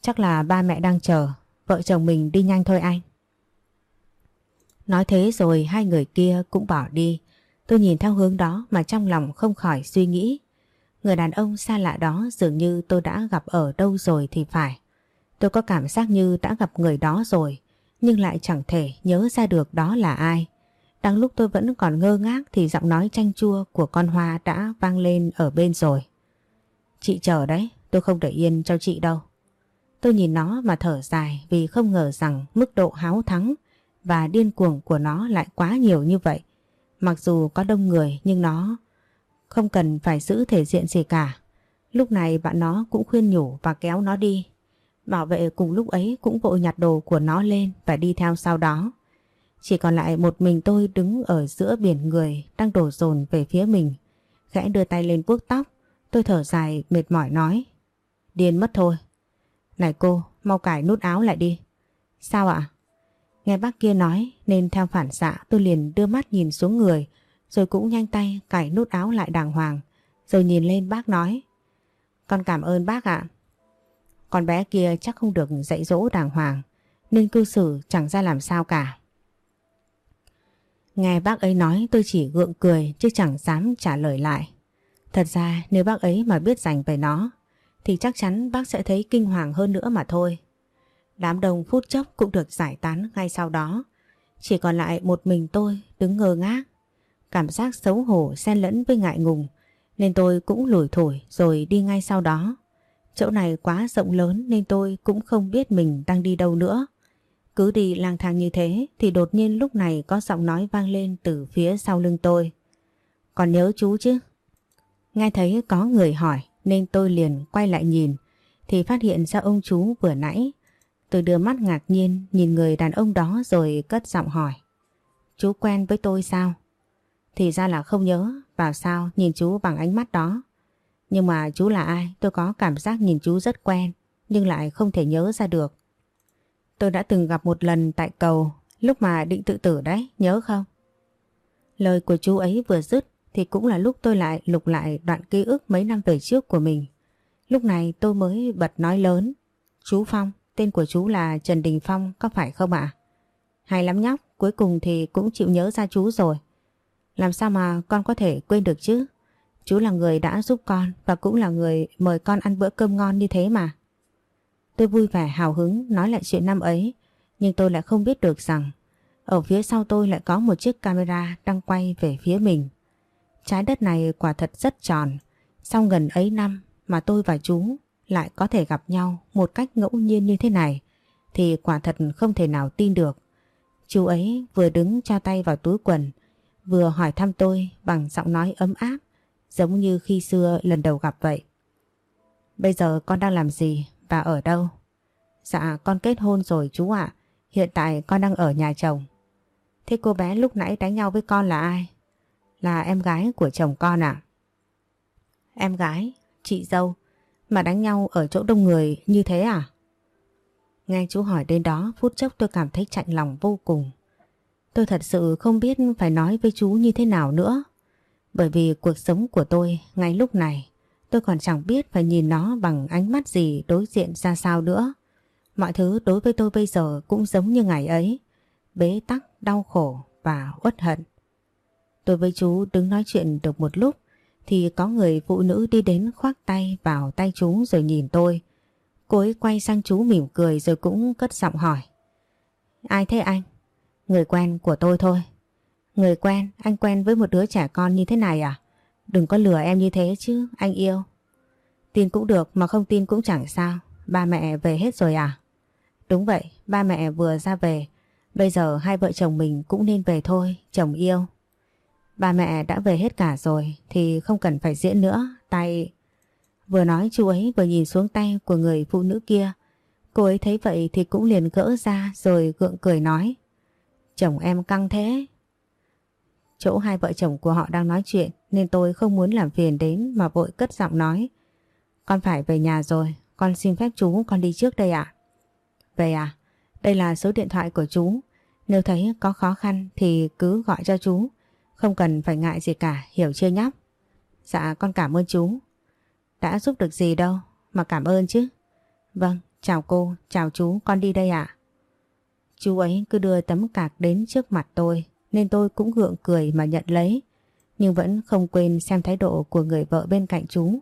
Chắc là ba mẹ đang chờ, vợ chồng mình đi nhanh thôi anh. Nói thế rồi hai người kia cũng bỏ đi. Tôi nhìn theo hướng đó mà trong lòng không khỏi suy nghĩ. Người đàn ông xa lạ đó dường như tôi đã gặp ở đâu rồi thì phải. Tôi có cảm giác như đã gặp người đó rồi, nhưng lại chẳng thể nhớ ra được đó là ai. Đang lúc tôi vẫn còn ngơ ngác thì giọng nói chanh chua của con Hoa đã vang lên ở bên rồi. Chị chờ đấy, tôi không để yên cho chị đâu. Tôi nhìn nó mà thở dài vì không ngờ rằng mức độ háo thắng và điên cuồng của nó lại quá nhiều như vậy. Mặc dù có đông người nhưng nó không cần phải giữ thể diện gì cả. Lúc này bạn nó cũng khuyên nhủ và kéo nó đi. Bảo vệ cùng lúc ấy cũng vội nhặt đồ của nó lên và đi theo sau đó. Chỉ còn lại một mình tôi đứng ở giữa biển người đang đổ dồn về phía mình. Khẽ đưa tay lên vuốt tóc. Tôi thở dài mệt mỏi nói. Điên mất thôi. Này cô, mau cải nút áo lại đi. Sao ạ? Nghe bác kia nói nên theo phản xạ tôi liền đưa mắt nhìn xuống người rồi cũng nhanh tay cải nút áo lại đàng hoàng rồi nhìn lên bác nói Con cảm ơn bác ạ. Con bé kia chắc không được dạy dỗ đàng hoàng nên cư xử chẳng ra làm sao cả. Nghe bác ấy nói, tôi chỉ gượng cười, chứ chẳng dám trả lời lại. Thật ra, nếu bác ấy mà biết dành về nó, thì chắc chắn bác sẽ thấy kinh hoàng hơn nữa mà thôi. Đám đông phút chốc cũng được giải tán ngay sau đó. Chỉ còn lại một mình tôi đứng ngơ ngác. Cảm giác xấu hổ, xen lẫn với ngại ngùng, nên tôi cũng lủi thổi rồi đi ngay sau đó. Chỗ này quá rộng lớn nên tôi cũng không biết mình đang đi đâu nữa. Cứ đi lang thang như thế thì đột nhiên lúc này có giọng nói vang lên từ phía sau lưng tôi. Còn nhớ chú chứ? Nghe thấy có người hỏi nên tôi liền quay lại nhìn thì phát hiện ra ông chú vừa nãy. Tôi đưa mắt ngạc nhiên nhìn người đàn ông đó rồi cất giọng hỏi. Chú quen với tôi sao? Thì ra là không nhớ, vào sao nhìn chú bằng ánh mắt đó. Nhưng mà chú là ai tôi có cảm giác nhìn chú rất quen nhưng lại không thể nhớ ra được. Tôi đã từng gặp một lần tại cầu lúc mà định tự tử đấy, nhớ không? Lời của chú ấy vừa dứt thì cũng là lúc tôi lại lục lại đoạn ký ức mấy năm về trước của mình. Lúc này tôi mới bật nói lớn. Chú Phong, tên của chú là Trần Đình Phong có phải không ạ? Hay lắm nhóc, cuối cùng thì cũng chịu nhớ ra chú rồi. Làm sao mà con có thể quên được chứ? Chú là người đã giúp con và cũng là người mời con ăn bữa cơm ngon như thế mà. Tôi vui vẻ hào hứng nói lại chuyện năm ấy, nhưng tôi lại không biết được rằng ở phía sau tôi lại có một chiếc camera đang quay về phía mình. Trái đất này quả thật rất tròn, sau gần ấy năm mà tôi và chú lại có thể gặp nhau một cách ngẫu nhiên như thế này thì quả thật không thể nào tin được. Chú ấy vừa đứng cho tay vào túi quần, vừa hỏi thăm tôi bằng giọng nói ấm áp giống như khi xưa lần đầu gặp vậy. Bây giờ con đang làm gì và ở đâu? Dạ con kết hôn rồi chú ạ, hiện tại con đang ở nhà chồng. Thế cô bé lúc nãy đánh nhau với con là ai? Là em gái của chồng con ạ. Em gái, chị dâu, mà đánh nhau ở chỗ đông người như thế à? Nghe chú hỏi đến đó phút chốc tôi cảm thấy chạnh lòng vô cùng. Tôi thật sự không biết phải nói với chú như thế nào nữa. Bởi vì cuộc sống của tôi ngay lúc này tôi còn chẳng biết phải nhìn nó bằng ánh mắt gì đối diện ra sao nữa. Mọi thứ đối với tôi bây giờ cũng giống như ngày ấy. Bế tắc, đau khổ và uất hận. Tôi với chú đứng nói chuyện được một lúc thì có người phụ nữ đi đến khoác tay vào tay chú rồi nhìn tôi. Cô ấy quay sang chú mỉm cười rồi cũng cất giọng hỏi. Ai thế anh? Người quen của tôi thôi. Người quen, anh quen với một đứa trẻ con như thế này à? Đừng có lừa em như thế chứ, anh yêu. Tin cũng được mà không tin cũng chẳng sao. Ba mẹ về hết rồi à? Đúng vậy, ba mẹ vừa ra về. Bây giờ hai vợ chồng mình cũng nên về thôi, chồng yêu. Ba mẹ đã về hết cả rồi thì không cần phải diễn nữa. Tay... Vừa nói chú ấy vừa nhìn xuống tay của người phụ nữ kia. Cô ấy thấy vậy thì cũng liền gỡ ra rồi gượng cười nói. Chồng em căng thế, Chỗ hai vợ chồng của họ đang nói chuyện nên tôi không muốn làm phiền đến mà vội cất giọng nói. Con phải về nhà rồi, con xin phép chú con đi trước đây ạ. Về à? Đây là số điện thoại của chú. Nếu thấy có khó khăn thì cứ gọi cho chú. Không cần phải ngại gì cả, hiểu chưa nhóc? Dạ con cảm ơn chú. Đã giúp được gì đâu, mà cảm ơn chứ. Vâng, chào cô, chào chú, con đi đây ạ. Chú ấy cứ đưa tấm cạc đến trước mặt tôi nên tôi cũng gượng cười mà nhận lấy. Nhưng vẫn không quên xem thái độ của người vợ bên cạnh chú.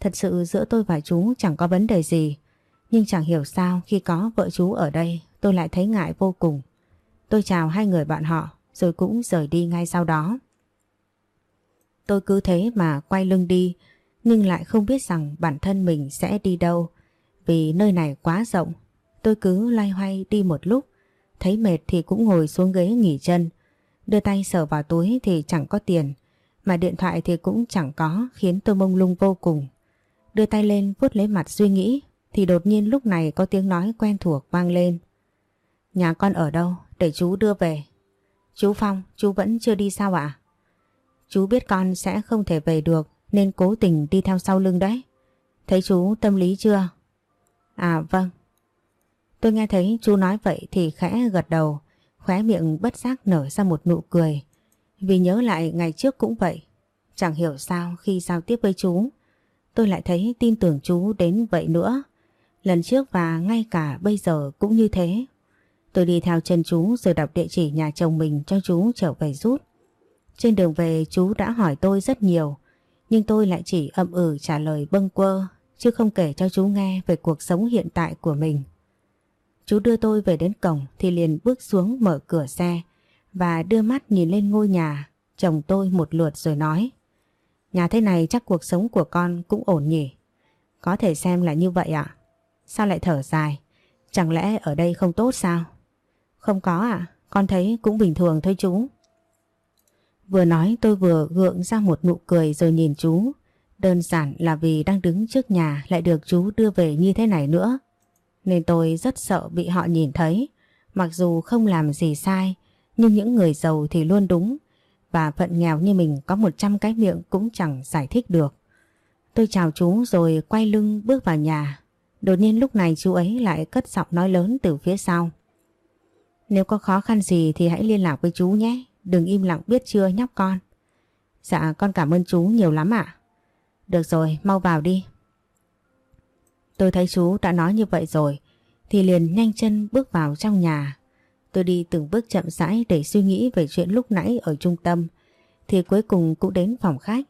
Thật sự giữa tôi và chú chẳng có vấn đề gì. Nhưng chẳng hiểu sao khi có vợ chú ở đây, tôi lại thấy ngại vô cùng. Tôi chào hai người bạn họ, rồi cũng rời đi ngay sau đó. Tôi cứ thế mà quay lưng đi, nhưng lại không biết rằng bản thân mình sẽ đi đâu vì nơi này quá rộng. Tôi cứ loay hoay đi một lúc thấy mệt thì cũng ngồi xuống ghế nghỉ chân Đưa tay sờ vào túi thì chẳng có tiền, mà điện thoại thì cũng chẳng có khiến tôi mông lung vô cùng. Đưa tay lên vuốt lấy mặt suy nghĩ thì đột nhiên lúc này có tiếng nói quen thuộc vang lên. Nhà con ở đâu? Để chú đưa về. Chú Phong, chú vẫn chưa đi sao ạ? Chú biết con sẽ không thể về được nên cố tình đi theo sau lưng đấy. Thấy chú tâm lý chưa? À vâng. Tôi nghe thấy chú nói vậy thì khẽ gật đầu Khóe miệng bất giác nở ra một nụ cười. Vì nhớ lại ngày trước cũng vậy. Chẳng hiểu sao khi giao tiếp với chú, tôi lại thấy tin tưởng chú đến vậy nữa. Lần trước và ngay cả bây giờ cũng như thế. Tôi đi theo chân chú rồi đọc địa chỉ nhà chồng mình cho chú trở về rút. Trên đường về chú đã hỏi tôi rất nhiều, nhưng tôi lại chỉ ậm ừ trả lời bâng quơ, chứ không kể cho chú nghe về cuộc sống hiện tại của mình. Chú đưa tôi về đến cổng thì liền bước xuống mở cửa xe và đưa mắt nhìn lên ngôi nhà chồng tôi một lượt rồi nói Nhà thế này chắc cuộc sống của con cũng ổn nhỉ? Có thể xem là như vậy ạ. Sao lại thở dài? Chẳng lẽ ở đây không tốt sao? Không có ạ, con thấy cũng bình thường thôi chú. Vừa nói tôi vừa gượng ra một nụ cười rồi nhìn chú. Đơn giản là vì đang đứng trước nhà lại được chú đưa về như thế này nữa. Nên tôi rất sợ bị họ nhìn thấy. Mặc dù không làm gì sai, nhưng những người giàu thì luôn đúng. Và phận nghèo như mình có 100 cái miệng cũng chẳng giải thích được. Tôi chào chú rồi quay lưng bước vào nhà. Đột nhiên lúc này chú ấy lại cất giọng nói lớn từ phía sau. Nếu có khó khăn gì thì hãy liên lạc với chú nhé. Đừng im lặng biết chưa nhóc con. Dạ con cảm ơn chú nhiều lắm ạ. Được rồi, mau vào đi. Tôi thấy chú đã nói như vậy rồi thì liền nhanh chân bước vào trong nhà. Tôi đi từng bước chậm rãi để suy nghĩ về chuyện lúc nãy ở trung tâm thì cuối cùng cũng đến phòng khách.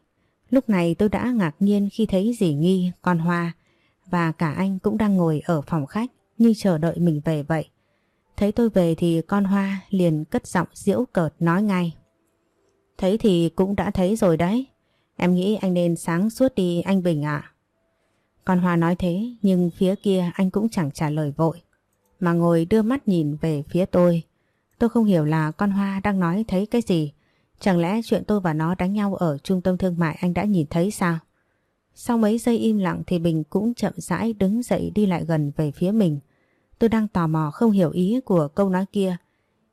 Lúc này tôi đã ngạc nhiên khi thấy dì Nghi, con Hoa và cả anh cũng đang ngồi ở phòng khách như chờ đợi mình về vậy. Thấy tôi về thì con Hoa liền cất giọng diễu cợt nói ngay. Thấy thì cũng đã thấy rồi đấy. Em nghĩ anh nên sáng suốt đi anh Bình ạ. Con Hoa nói thế, nhưng phía kia anh cũng chẳng trả lời vội. Mà ngồi đưa mắt nhìn về phía tôi. Tôi không hiểu là con Hoa đang nói thấy cái gì. Chẳng lẽ chuyện tôi và nó đánh nhau ở trung tâm thương mại anh đã nhìn thấy sao? Sau mấy giây im lặng thì Bình cũng chậm rãi đứng dậy đi lại gần về phía mình. Tôi đang tò mò không hiểu ý của câu nói kia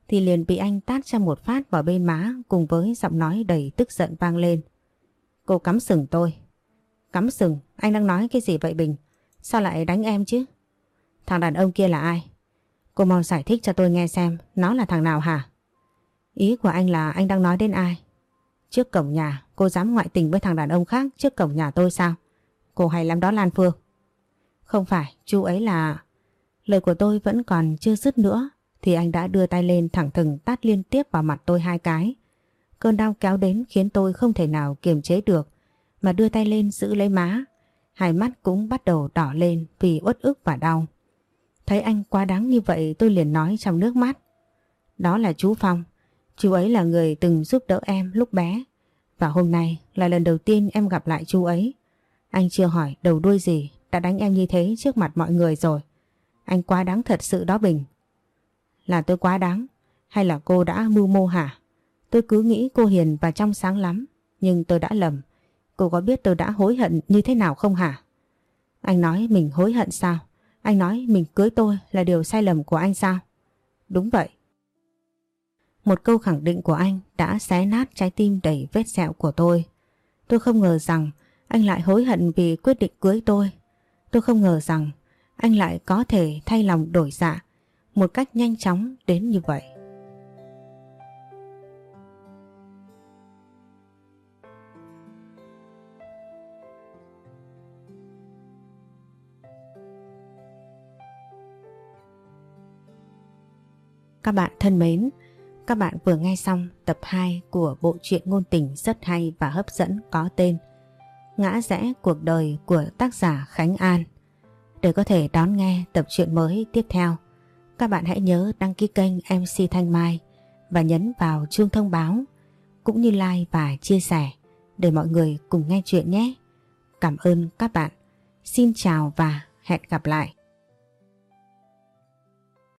thì liền bị anh tát cho một phát vào bên má cùng với giọng nói đầy tức giận vang lên. Cô cắm sừng tôi. Cắm sừng? Anh đang nói cái gì vậy Bình? Sao lại đánh em chứ? Thằng đàn ông kia là ai? Cô mau giải thích cho tôi nghe xem nó là thằng nào hả? Ý của anh là anh đang nói đến ai? Trước cổng nhà cô dám ngoại tình với thằng đàn ông khác trước cổng nhà tôi sao? Cô hay lắm đó Lan Phương. Không phải, chú ấy là... Lời của tôi vẫn còn chưa dứt nữa thì anh đã đưa tay lên thẳng thừng tát liên tiếp vào mặt tôi hai cái. Cơn đau kéo đến khiến tôi không thể nào kiềm chế được mà đưa tay lên giữ lấy má. Hai mắt cũng bắt đầu đỏ lên vì uất ức và đau. Thấy anh quá đáng như vậy, tôi liền nói trong nước mắt. Đó là chú Phong. Chú ấy là người từng giúp đỡ em lúc bé. Và hôm nay là lần đầu tiên em gặp lại chú ấy. Anh chưa hỏi đầu đuôi gì, đã đánh em như thế trước mặt mọi người rồi. Anh quá đáng thật sự đó Bình. Là tôi quá đáng hay là cô đã mưu mô hả? Tôi cứ nghĩ cô hiền và trong sáng lắm, nhưng tôi đã lầm. Cô có biết tôi đã hối hận như thế nào không hả? Anh nói mình hối hận sao? Anh nói mình cưới tôi là điều sai lầm của anh sao? Đúng vậy. Một câu khẳng định của anh đã xé nát trái tim đầy vết sẹo của tôi. Tôi không ngờ rằng anh lại hối hận vì quyết định cưới tôi. Tôi không ngờ rằng anh lại có thể thay lòng đổi dạ một cách nhanh chóng đến như vậy. Các bạn thân mến, các bạn vừa nghe xong tập 2 của bộ truyện ngôn tình rất hay và hấp dẫn có tên Ngã rẽ cuộc đời của tác giả Khánh An. Để có thể đón nghe tập truyện mới tiếp theo, các bạn hãy nhớ đăng ký kênh MC Thanh Mai và nhấn vào chuông thông báo cũng như like và chia sẻ để mọi người cùng nghe chuyện nhé. Cảm ơn các bạn. Xin chào và hẹn gặp lại.